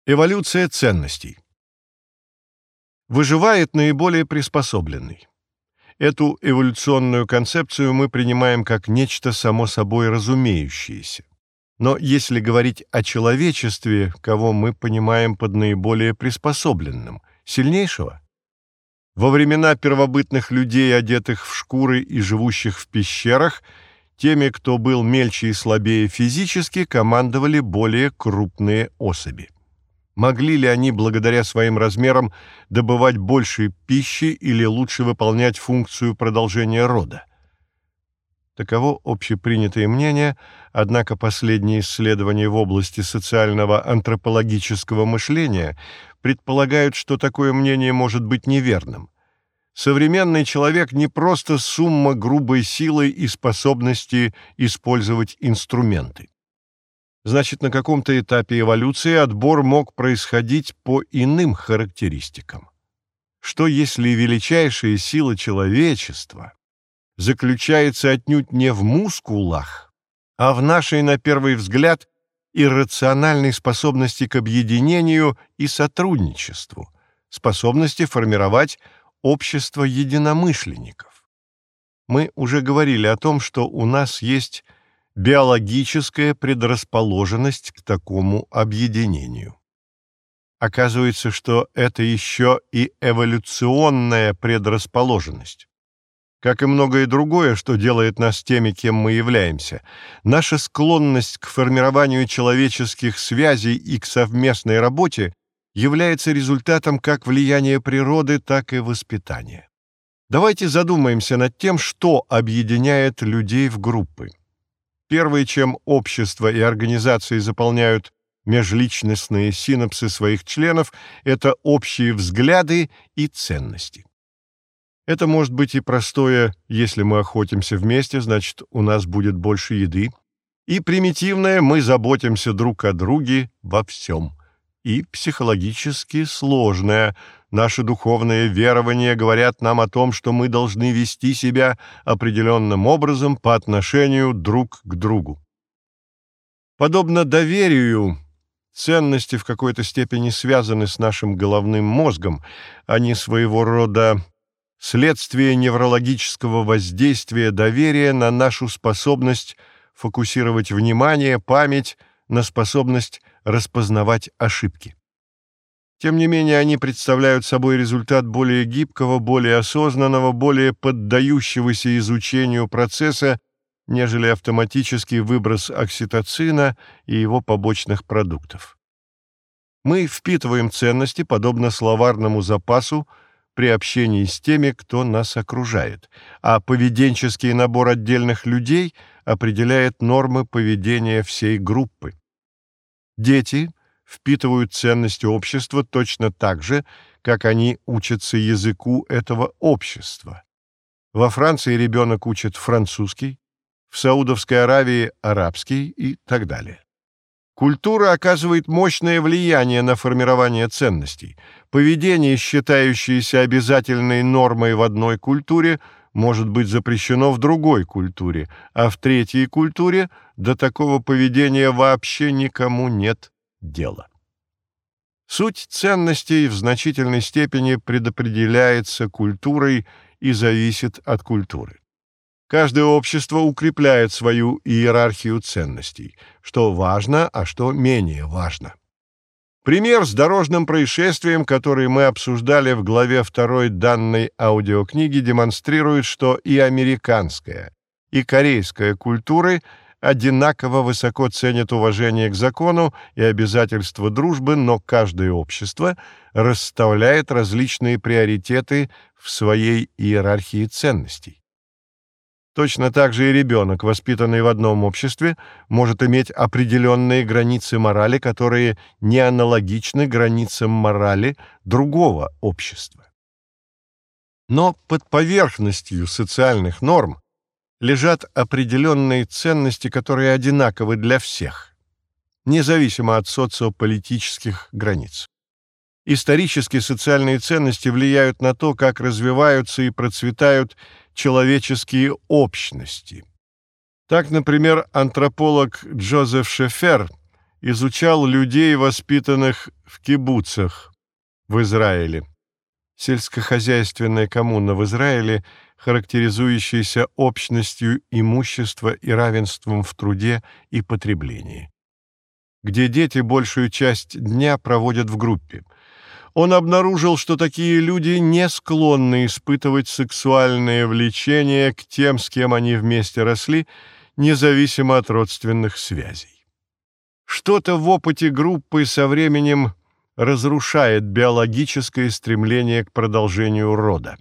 Эволюция ценностей. Выживает наиболее приспособленный. Эту эволюционную концепцию мы принимаем как нечто само собой разумеющееся. Но если говорить о человечестве, кого мы понимаем под наиболее приспособленным, сильнейшего? Во времена первобытных людей, одетых в шкуры и живущих в пещерах, теми, кто был мельче и слабее физически, командовали более крупные особи. Могли ли они, благодаря своим размерам, добывать больше пищи или лучше выполнять функцию продолжения рода? Таково общепринятое мнение, однако последние исследования в области социального антропологического мышления предполагают, что такое мнение может быть неверным. Современный человек не просто сумма грубой силы и способности использовать инструменты. Значит, на каком-то этапе эволюции отбор мог происходить по иным характеристикам. Что если величайшая сила человечества заключается отнюдь не в мускулах, а в нашей, на первый взгляд, иррациональной способности к объединению и сотрудничеству, способности формировать общество единомышленников. Мы уже говорили о том, что у нас есть биологическая предрасположенность к такому объединению. Оказывается, что это еще и эволюционная предрасположенность. Как и многое другое, что делает нас теми, кем мы являемся, наша склонность к формированию человеческих связей и к совместной работе является результатом как влияния природы, так и воспитания. Давайте задумаемся над тем, что объединяет людей в группы. Первое, чем общество и организации заполняют межличностные синапсы своих членов, это общие взгляды и ценности. Это может быть и простое «если мы охотимся вместе, значит, у нас будет больше еды», и примитивное «мы заботимся друг о друге во всем», и психологически сложное. Наши духовные верования говорят нам о том, что мы должны вести себя определенным образом по отношению друг к другу. Подобно доверию, ценности в какой-то степени связаны с нашим головным мозгом, они своего рода следствие неврологического воздействия доверия на нашу способность фокусировать внимание, память, на способность распознавать ошибки. Тем не менее, они представляют собой результат более гибкого, более осознанного, более поддающегося изучению процесса, нежели автоматический выброс окситоцина и его побочных продуктов. Мы впитываем ценности, подобно словарному запасу, при общении с теми, кто нас окружает, а поведенческий набор отдельных людей определяет нормы поведения всей группы. Дети впитывают ценности общества точно так же, как они учатся языку этого общества. Во Франции ребенок учит французский, в Саудовской Аравии – арабский и так далее. Культура оказывает мощное влияние на формирование ценностей. Поведение, считающееся обязательной нормой в одной культуре, может быть запрещено в другой культуре, а в третьей культуре до такого поведения вообще никому нет дела. Суть ценностей в значительной степени предопределяется культурой и зависит от культуры. Каждое общество укрепляет свою иерархию ценностей, что важно, а что менее важно. Пример с дорожным происшествием, который мы обсуждали в главе второй данной аудиокниги, демонстрирует, что и американская, и корейская культуры одинаково высоко ценят уважение к закону и обязательства дружбы, но каждое общество расставляет различные приоритеты в своей иерархии ценностей. Точно так же и ребенок, воспитанный в одном обществе, может иметь определенные границы морали, которые не аналогичны границам морали другого общества. Но под поверхностью социальных норм лежат определенные ценности, которые одинаковы для всех, независимо от социополитических границ. Исторические социальные ценности влияют на то, как развиваются и процветают человеческие общности. Так, например, антрополог Джозеф Шефер изучал людей, воспитанных в кибуцах в Израиле. Сельскохозяйственная коммуна в Израиле, характеризующаяся общностью имущества и равенством в труде и потреблении, где дети большую часть дня проводят в группе – он обнаружил, что такие люди не склонны испытывать сексуальное влечение к тем, с кем они вместе росли, независимо от родственных связей. Что-то в опыте группы со временем разрушает биологическое стремление к продолжению рода.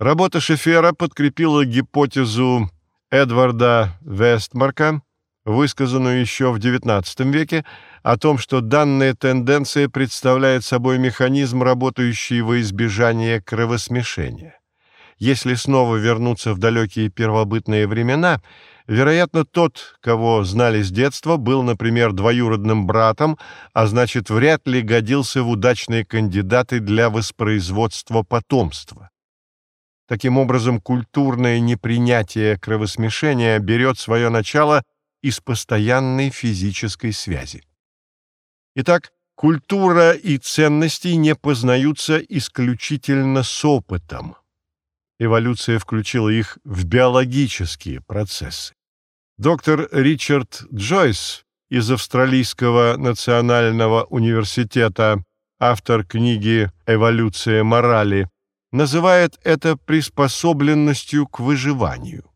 Работа Шефера подкрепила гипотезу Эдварда Вестмарка, высказанную еще в XIX веке, о том, что данная тенденция представляет собой механизм, работающий во избежание кровосмешения. Если снова вернуться в далекие первобытные времена, вероятно, тот, кого знали с детства, был, например, двоюродным братом, а значит, вряд ли годился в удачные кандидаты для воспроизводства потомства. Таким образом, культурное непринятие кровосмешения берет свое начало из постоянной физической связи. Итак, культура и ценности не познаются исключительно с опытом. Эволюция включила их в биологические процессы. Доктор Ричард Джойс из Австралийского национального университета, автор книги «Эволюция морали», называет это приспособленностью к выживанию.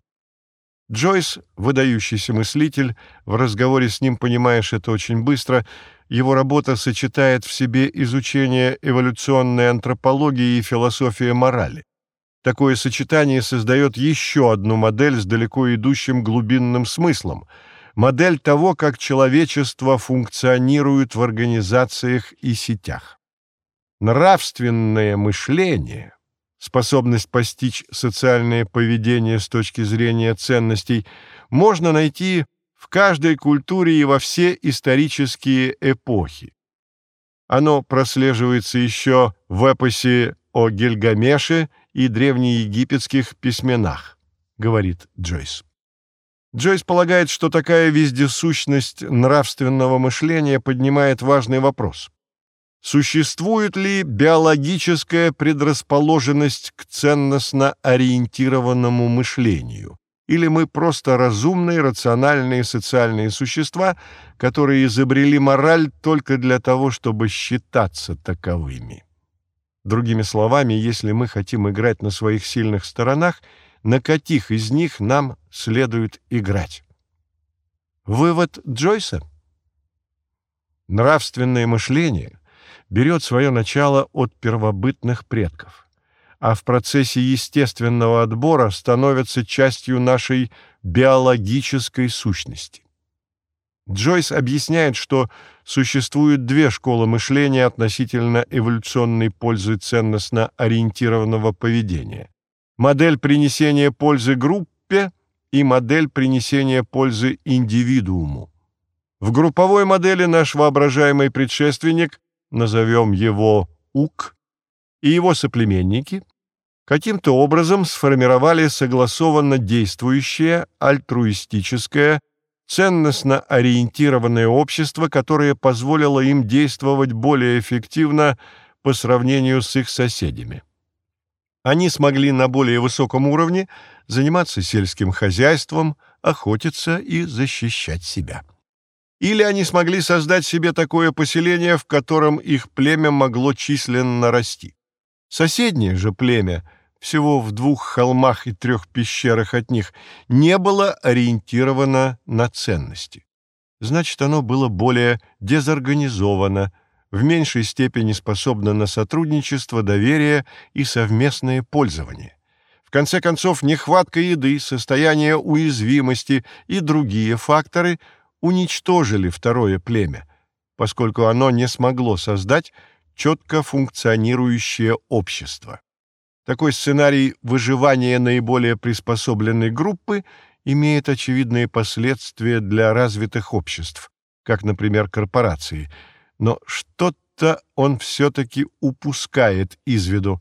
Джойс, выдающийся мыслитель, в разговоре с ним понимаешь это очень быстро, его работа сочетает в себе изучение эволюционной антропологии и философии морали. Такое сочетание создает еще одну модель с далеко идущим глубинным смыслом – модель того, как человечество функционирует в организациях и сетях. Нравственное мышление – способность постичь социальное поведение с точки зрения ценностей, можно найти в каждой культуре и во все исторические эпохи. Оно прослеживается еще в эпосе о Гильгамеше и древнеегипетских письменах, говорит Джойс. Джойс полагает, что такая вездесущность нравственного мышления поднимает важный вопрос. Существует ли биологическая предрасположенность к ценностно ориентированному мышлению? Или мы просто разумные, рациональные социальные существа, которые изобрели мораль только для того, чтобы считаться таковыми? Другими словами, если мы хотим играть на своих сильных сторонах, на каких из них нам следует играть? Вывод Джойса? Нравственное мышление берет свое начало от первобытных предков, а в процессе естественного отбора становится частью нашей биологической сущности. Джойс объясняет, что существуют две школы мышления относительно эволюционной пользы ценностно ориентированного поведения. Модель принесения пользы группе и модель принесения пользы индивидууму. В групповой модели наш воображаемый предшественник, назовем его УК, и его соплеменники каким-то образом сформировали согласованно действующее альтруистическое ценностно ориентированное общество, которое позволило им действовать более эффективно по сравнению с их соседями. Они смогли на более высоком уровне заниматься сельским хозяйством, охотиться и защищать себя. Или они смогли создать себе такое поселение, в котором их племя могло численно расти. Соседнее же племя – всего в двух холмах и трех пещерах от них, не было ориентировано на ценности. Значит, оно было более дезорганизовано, в меньшей степени способно на сотрудничество, доверие и совместное пользование. В конце концов, нехватка еды, состояние уязвимости и другие факторы уничтожили второе племя, поскольку оно не смогло создать четко функционирующее общество. Такой сценарий выживания наиболее приспособленной группы имеет очевидные последствия для развитых обществ, как, например, корпорации, но что-то он все-таки упускает из виду.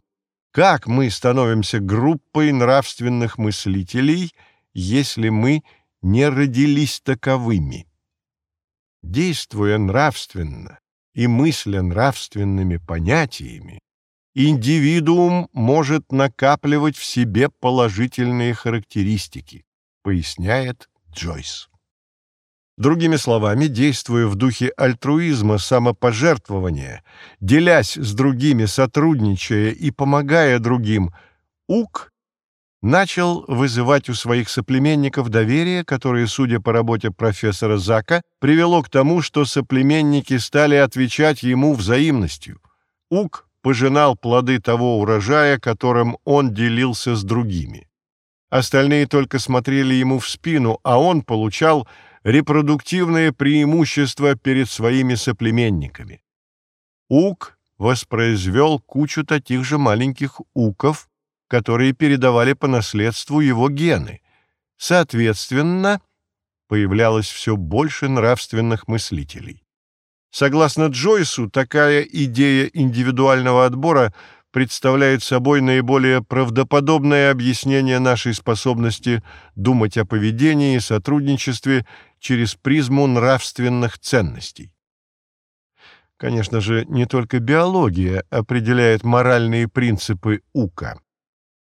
Как мы становимся группой нравственных мыслителей, если мы не родились таковыми? Действуя нравственно и мысля нравственными понятиями, индивидуум может накапливать в себе положительные характеристики, поясняет Джойс. Другими словами, действуя в духе альтруизма, самопожертвования, делясь с другими, сотрудничая и помогая другим, Ук начал вызывать у своих соплеменников доверие, которое, судя по работе профессора Зака, привело к тому, что соплеменники стали отвечать ему взаимностью. Ук пожинал плоды того урожая, которым он делился с другими. Остальные только смотрели ему в спину, а он получал репродуктивное преимущество перед своими соплеменниками. Ук воспроизвел кучу таких же маленьких уков, которые передавали по наследству его гены. Соответственно, появлялось все больше нравственных мыслителей. Согласно Джойсу, такая идея индивидуального отбора представляет собой наиболее правдоподобное объяснение нашей способности думать о поведении и сотрудничестве через призму нравственных ценностей. Конечно же, не только биология определяет моральные принципы УКа.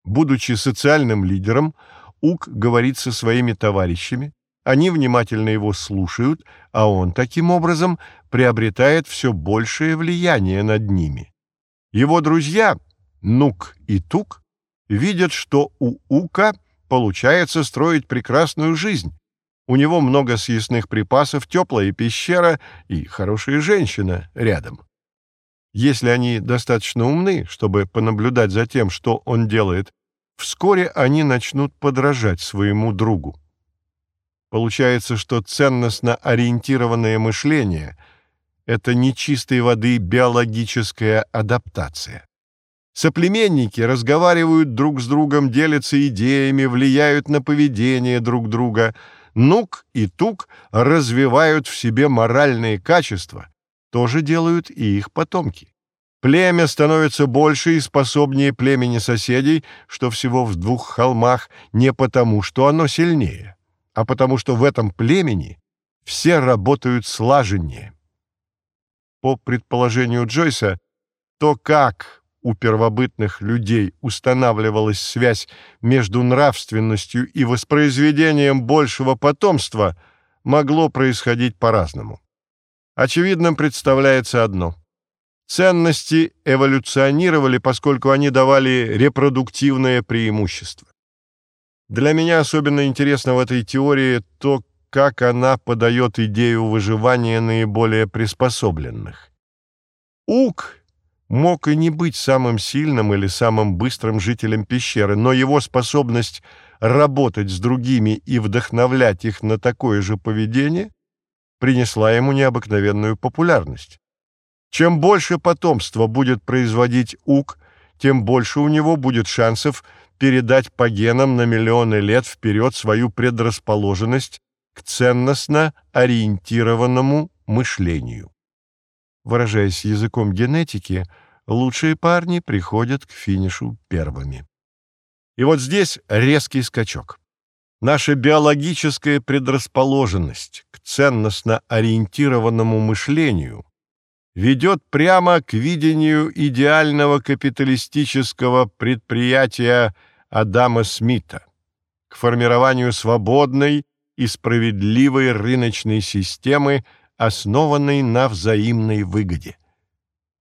Будучи социальным лидером, УК говорит со своими товарищами, они внимательно его слушают, а он таким образом приобретает все большее влияние над ними. Его друзья, Нук и Тук, видят, что у Ука получается строить прекрасную жизнь. У него много съестных припасов, теплая пещера и хорошая женщина рядом. Если они достаточно умны, чтобы понаблюдать за тем, что он делает, вскоре они начнут подражать своему другу. Получается, что ценностно ориентированное мышление — это не воды биологическая адаптация. Соплеменники разговаривают друг с другом, делятся идеями, влияют на поведение друг друга. Нук и Тук развивают в себе моральные качества, тоже делают и их потомки. Племя становится больше и способнее племени соседей, что всего в двух холмах, не потому, что оно сильнее. а потому что в этом племени все работают слаженнее. По предположению Джойса, то, как у первобытных людей устанавливалась связь между нравственностью и воспроизведением большего потомства, могло происходить по-разному. Очевидным представляется одно. Ценности эволюционировали, поскольку они давали репродуктивное преимущество. Для меня особенно интересно в этой теории то, как она подает идею выживания наиболее приспособленных. Ук мог и не быть самым сильным или самым быстрым жителем пещеры, но его способность работать с другими и вдохновлять их на такое же поведение принесла ему необыкновенную популярность. Чем больше потомства будет производить Ук, тем больше у него будет шансов передать по генам на миллионы лет вперед свою предрасположенность к ценностно ориентированному мышлению. Выражаясь языком генетики, лучшие парни приходят к финишу первыми. И вот здесь резкий скачок. Наша биологическая предрасположенность к ценностно ориентированному мышлению ведет прямо к видению идеального капиталистического предприятия Адама Смита, к формированию свободной и справедливой рыночной системы, основанной на взаимной выгоде.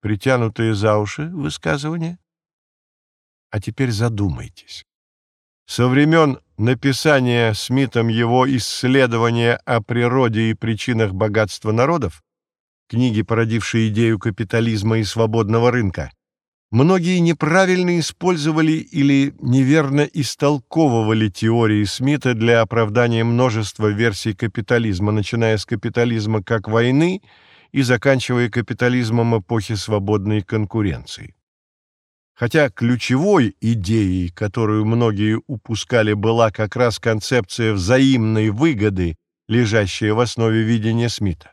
Притянутые за уши высказывания? А теперь задумайтесь. Со времен написания Смитом его исследования о природе и причинах богатства народов, книги, породившие идею капитализма и свободного рынка, Многие неправильно использовали или неверно истолковывали теории Смита для оправдания множества версий капитализма, начиная с капитализма как войны и заканчивая капитализмом эпохи свободной конкуренции. Хотя ключевой идеей, которую многие упускали, была как раз концепция взаимной выгоды, лежащая в основе видения Смита.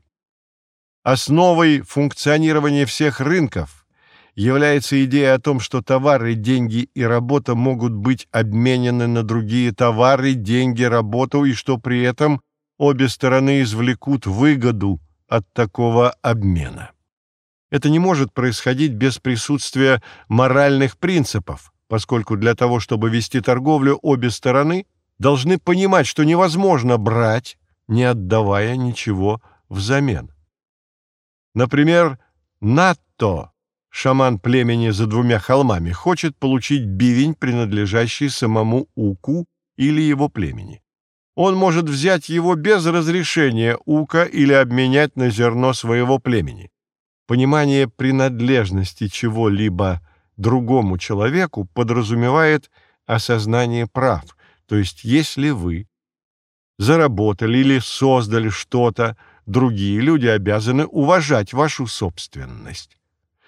Основой функционирования всех рынков является идея о том, что товары, деньги и работа могут быть обменены на другие товары, деньги, работу, и что при этом обе стороны извлекут выгоду от такого обмена. Это не может происходить без присутствия моральных принципов, поскольку для того, чтобы вести торговлю, обе стороны должны понимать, что невозможно брать, не отдавая ничего взамен. Например, НАТО шаман племени за двумя холмами, хочет получить бивень, принадлежащий самому Уку или его племени. Он может взять его без разрешения Ука или обменять на зерно своего племени. Понимание принадлежности чего-либо другому человеку подразумевает осознание прав, то есть если вы заработали или создали что-то, другие люди обязаны уважать вашу собственность.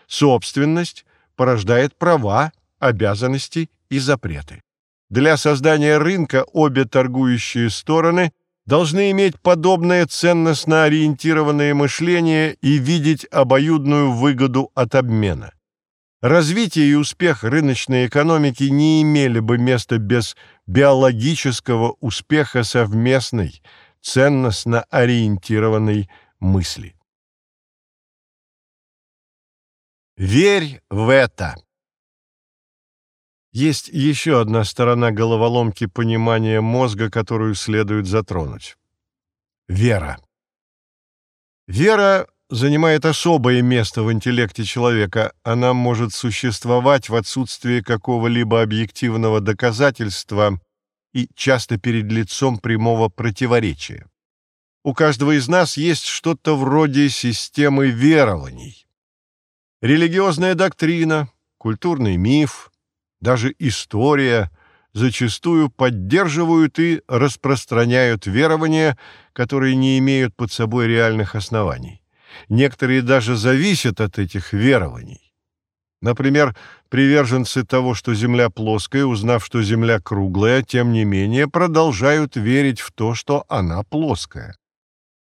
Собственность порождает права, обязанности и запреты. Для создания рынка обе торгующие стороны должны иметь подобное ценностно ориентированное мышление и видеть обоюдную выгоду от обмена. Развитие и успех рыночной экономики не имели бы места без биологического успеха совместной, ценностно ориентированной мысли. Верь в это. Есть еще одна сторона головоломки понимания мозга, которую следует затронуть. Вера. Вера занимает особое место в интеллекте человека. Она может существовать в отсутствии какого-либо объективного доказательства и часто перед лицом прямого противоречия. У каждого из нас есть что-то вроде системы верований. Религиозная доктрина, культурный миф, даже история зачастую поддерживают и распространяют верования, которые не имеют под собой реальных оснований. Некоторые даже зависят от этих верований. Например, приверженцы того, что Земля плоская, узнав, что Земля круглая, тем не менее продолжают верить в то, что она плоская.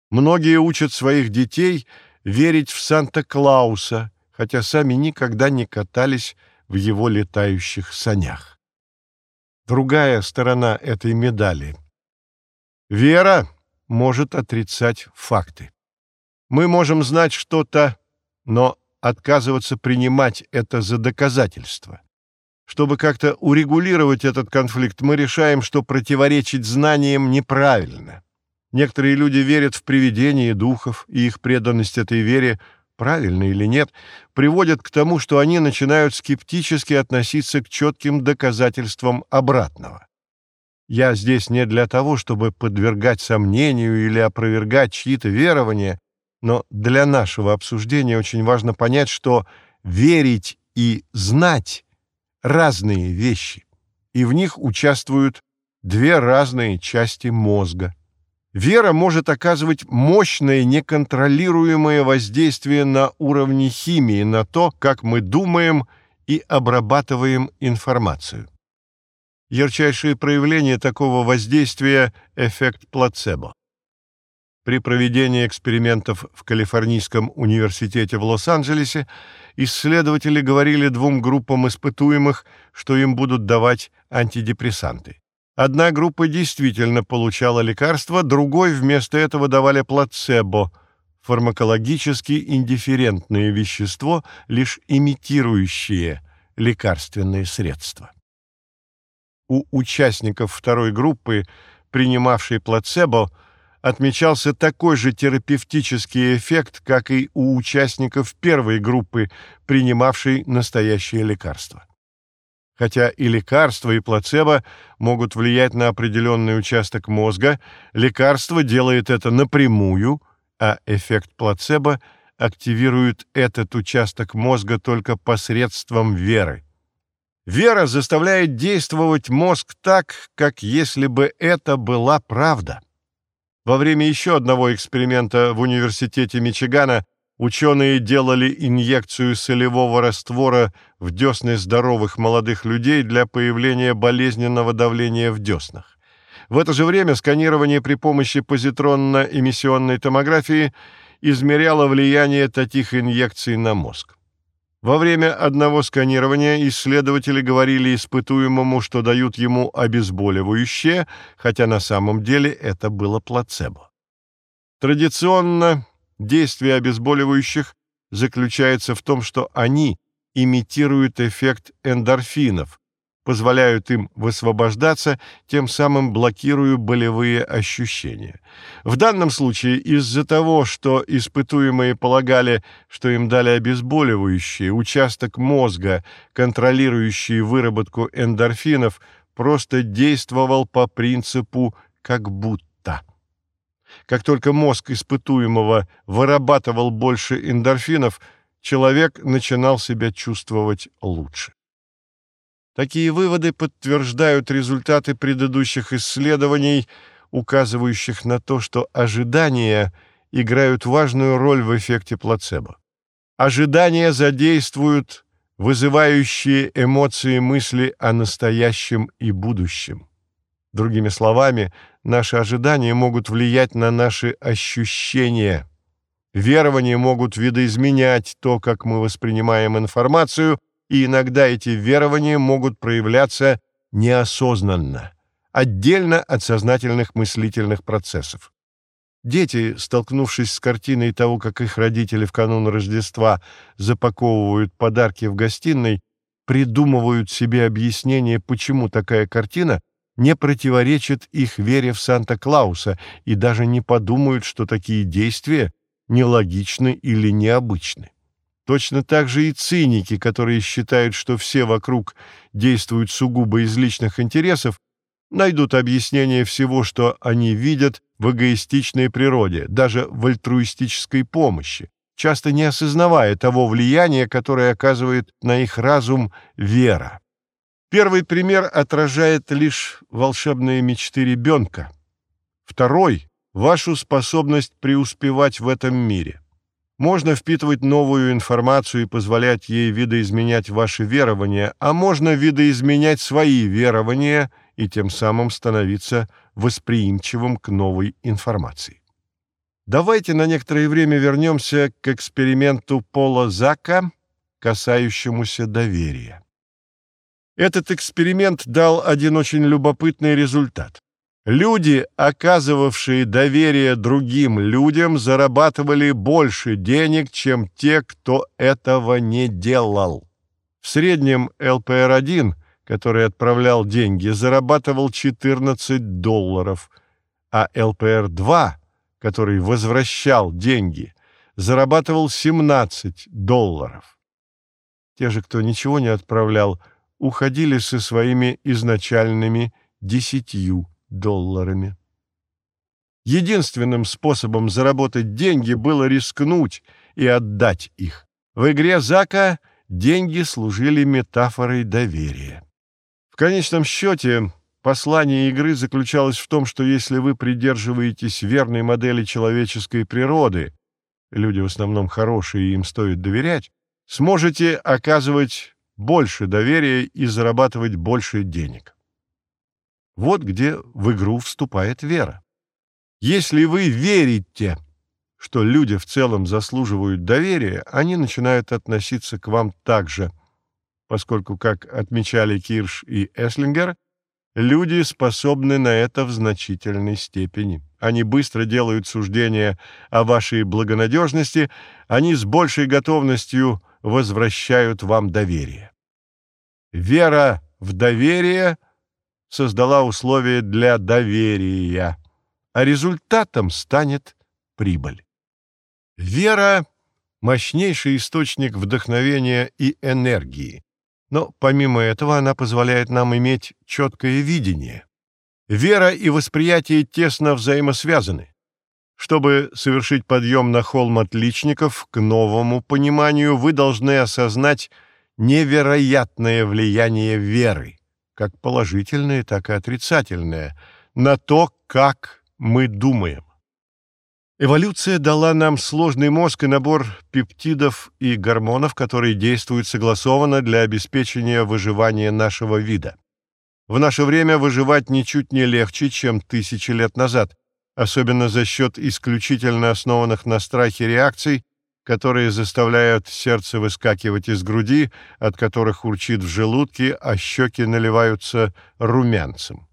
Многие учат своих детей верить в Санта-Клауса хотя сами никогда не катались в его летающих санях. Другая сторона этой медали. Вера может отрицать факты. Мы можем знать что-то, но отказываться принимать это за доказательство. Чтобы как-то урегулировать этот конфликт, мы решаем, что противоречить знаниям неправильно. Некоторые люди верят в привидения духов, и их преданность этой вере, правильно или нет, приводит к тому, что они начинают скептически относиться к четким доказательствам обратного. Я здесь не для того, чтобы подвергать сомнению или опровергать чьи-то верования, но для нашего обсуждения очень важно понять, что верить и знать — разные вещи, и в них участвуют две разные части мозга. Вера может оказывать мощное неконтролируемое воздействие на уровне химии, на то, как мы думаем и обрабатываем информацию. Ярчайшее проявление такого воздействия – эффект плацебо. При проведении экспериментов в Калифорнийском университете в Лос-Анджелесе исследователи говорили двум группам испытуемых, что им будут давать антидепрессанты. Одна группа действительно получала лекарство, другой вместо этого давали плацебо – фармакологически индифферентное вещество, лишь имитирующее лекарственные средства у участников второй группы, принимавшей плацебо, отмечался такой же терапевтический эффект, как и у участников первой группы, принимавшей настоящее лекарство. Хотя и лекарства, и плацебо могут влиять на определенный участок мозга, лекарство делает это напрямую, а эффект плацебо активирует этот участок мозга только посредством веры. Вера заставляет действовать мозг так, как если бы это была правда. Во время еще одного эксперимента в университете Мичигана ученые делали инъекцию солевого раствора в десны здоровых молодых людей для появления болезненного давления в деснах. В это же время сканирование при помощи позитронно-эмиссионной томографии измеряло влияние таких инъекций на мозг. Во время одного сканирования исследователи говорили испытуемому, что дают ему обезболивающее, хотя на самом деле это было плацебо. Традиционно действие обезболивающих заключается в том, что они имитируют эффект эндорфинов, позволяют им высвобождаться, тем самым блокируя болевые ощущения. В данном случае из-за того, что испытуемые полагали, что им дали обезболивающие, участок мозга, контролирующий выработку эндорфинов, просто действовал по принципу «как будто». Как только мозг испытуемого вырабатывал больше эндорфинов, человек начинал себя чувствовать лучше. Такие выводы подтверждают результаты предыдущих исследований, указывающих на то, что ожидания играют важную роль в эффекте плацебо. Ожидания задействуют вызывающие эмоции мысли о настоящем и будущем. Другими словами, наши ожидания могут влиять на наши ощущения. Верования могут видоизменять то, как мы воспринимаем информацию – и иногда эти верования могут проявляться неосознанно, отдельно от сознательных мыслительных процессов. Дети, столкнувшись с картиной того, как их родители в канун Рождества запаковывают подарки в гостиной, придумывают себе объяснение, почему такая картина не противоречит их вере в Санта-Клауса и даже не подумают, что такие действия нелогичны или необычны. Точно так же и циники, которые считают, что все вокруг действуют сугубо из личных интересов, найдут объяснение всего, что они видят в эгоистичной природе, даже в альтруистической помощи, часто не осознавая того влияния, которое оказывает на их разум вера. Первый пример отражает лишь волшебные мечты ребенка. Второй — вашу способность преуспевать в этом мире. Можно впитывать новую информацию и позволять ей видоизменять ваши верования, а можно видоизменять свои верования и тем самым становиться восприимчивым к новой информации. Давайте на некоторое время вернемся к эксперименту Пола Зака, касающемуся доверия. Этот эксперимент дал один очень любопытный результат. Люди, оказывавшие доверие другим людям, зарабатывали больше денег, чем те, кто этого не делал. В среднем ЛПР-1, который отправлял деньги, зарабатывал 14 долларов, а ЛПР-2, который возвращал деньги, зарабатывал 17 долларов. Те же, кто ничего не отправлял, уходили со своими изначальными десятью долларами. Единственным способом заработать деньги было рискнуть и отдать их. В игре Зака деньги служили метафорой доверия. В конечном счете, послание игры заключалось в том, что если вы придерживаетесь верной модели человеческой природы, люди в основном хорошие и им стоит доверять, сможете оказывать больше доверия и зарабатывать больше денег. Вот где в игру вступает вера. Если вы верите, что люди в целом заслуживают доверия, они начинают относиться к вам так же, поскольку, как отмечали Кирш и Эслингер, люди способны на это в значительной степени. Они быстро делают суждения о вашей благонадежности, они с большей готовностью возвращают вам доверие. Вера в доверие – создала условия для доверия, а результатом станет прибыль. Вера – мощнейший источник вдохновения и энергии, но помимо этого она позволяет нам иметь четкое видение. Вера и восприятие тесно взаимосвязаны. Чтобы совершить подъем на холм отличников к новому пониманию, вы должны осознать невероятное влияние веры как положительное, так и отрицательное, на то, как мы думаем. Эволюция дала нам сложный мозг и набор пептидов и гормонов, которые действуют согласованно для обеспечения выживания нашего вида. В наше время выживать ничуть не легче, чем тысячи лет назад, особенно за счет исключительно основанных на страхе реакций, которые заставляют сердце выскакивать из груди, от которых урчит в желудке, а щеки наливаются румянцем.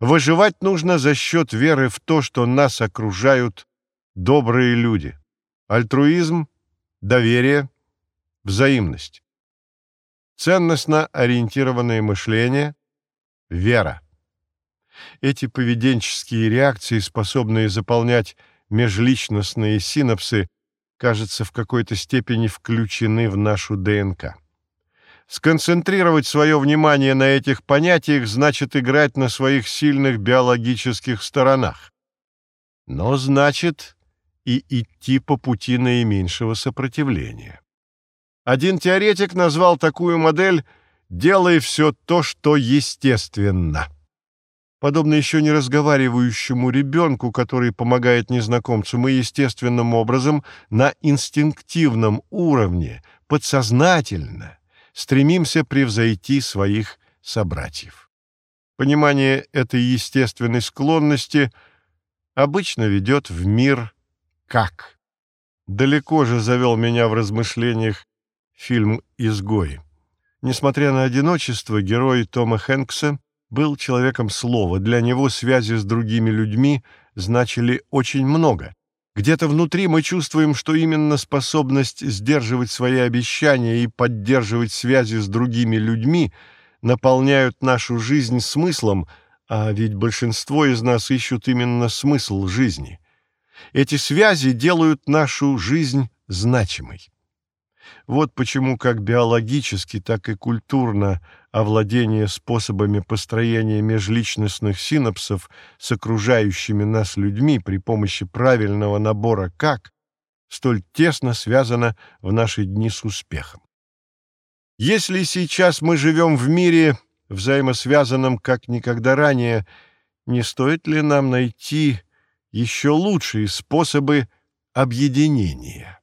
Выживать нужно за счет веры в то, что нас окружают добрые люди. Альтруизм, доверие, взаимность. Ценностно ориентированное мышление, вера. Эти поведенческие реакции, способные заполнять межличностные синапсы, кажется, в какой-то степени включены в нашу ДНК. Сконцентрировать свое внимание на этих понятиях значит играть на своих сильных биологических сторонах. Но значит и идти по пути наименьшего сопротивления. Один теоретик назвал такую модель «делай все то, что естественно» подобно еще не разговаривающему ребенку, который помогает незнакомцу, мы естественным образом на инстинктивном уровне, подсознательно, стремимся превзойти своих собратьев. Понимание этой естественной склонности обычно ведет в мир как. Далеко же завел меня в размышлениях фильм «Изгой». Несмотря на одиночество, герой Тома Хэнкса — был человеком слова, для него связи с другими людьми значили очень много. Где-то внутри мы чувствуем, что именно способность сдерживать свои обещания и поддерживать связи с другими людьми наполняют нашу жизнь смыслом, а ведь большинство из нас ищут именно смысл жизни. Эти связи делают нашу жизнь значимой. Вот почему как биологически, так и культурно овладение способами построения межличностных синапсов с окружающими нас людьми при помощи правильного набора «как» столь тесно связано в наши дни с успехом. Если сейчас мы живем в мире, взаимосвязанном как никогда ранее, не стоит ли нам найти еще лучшие способы объединения?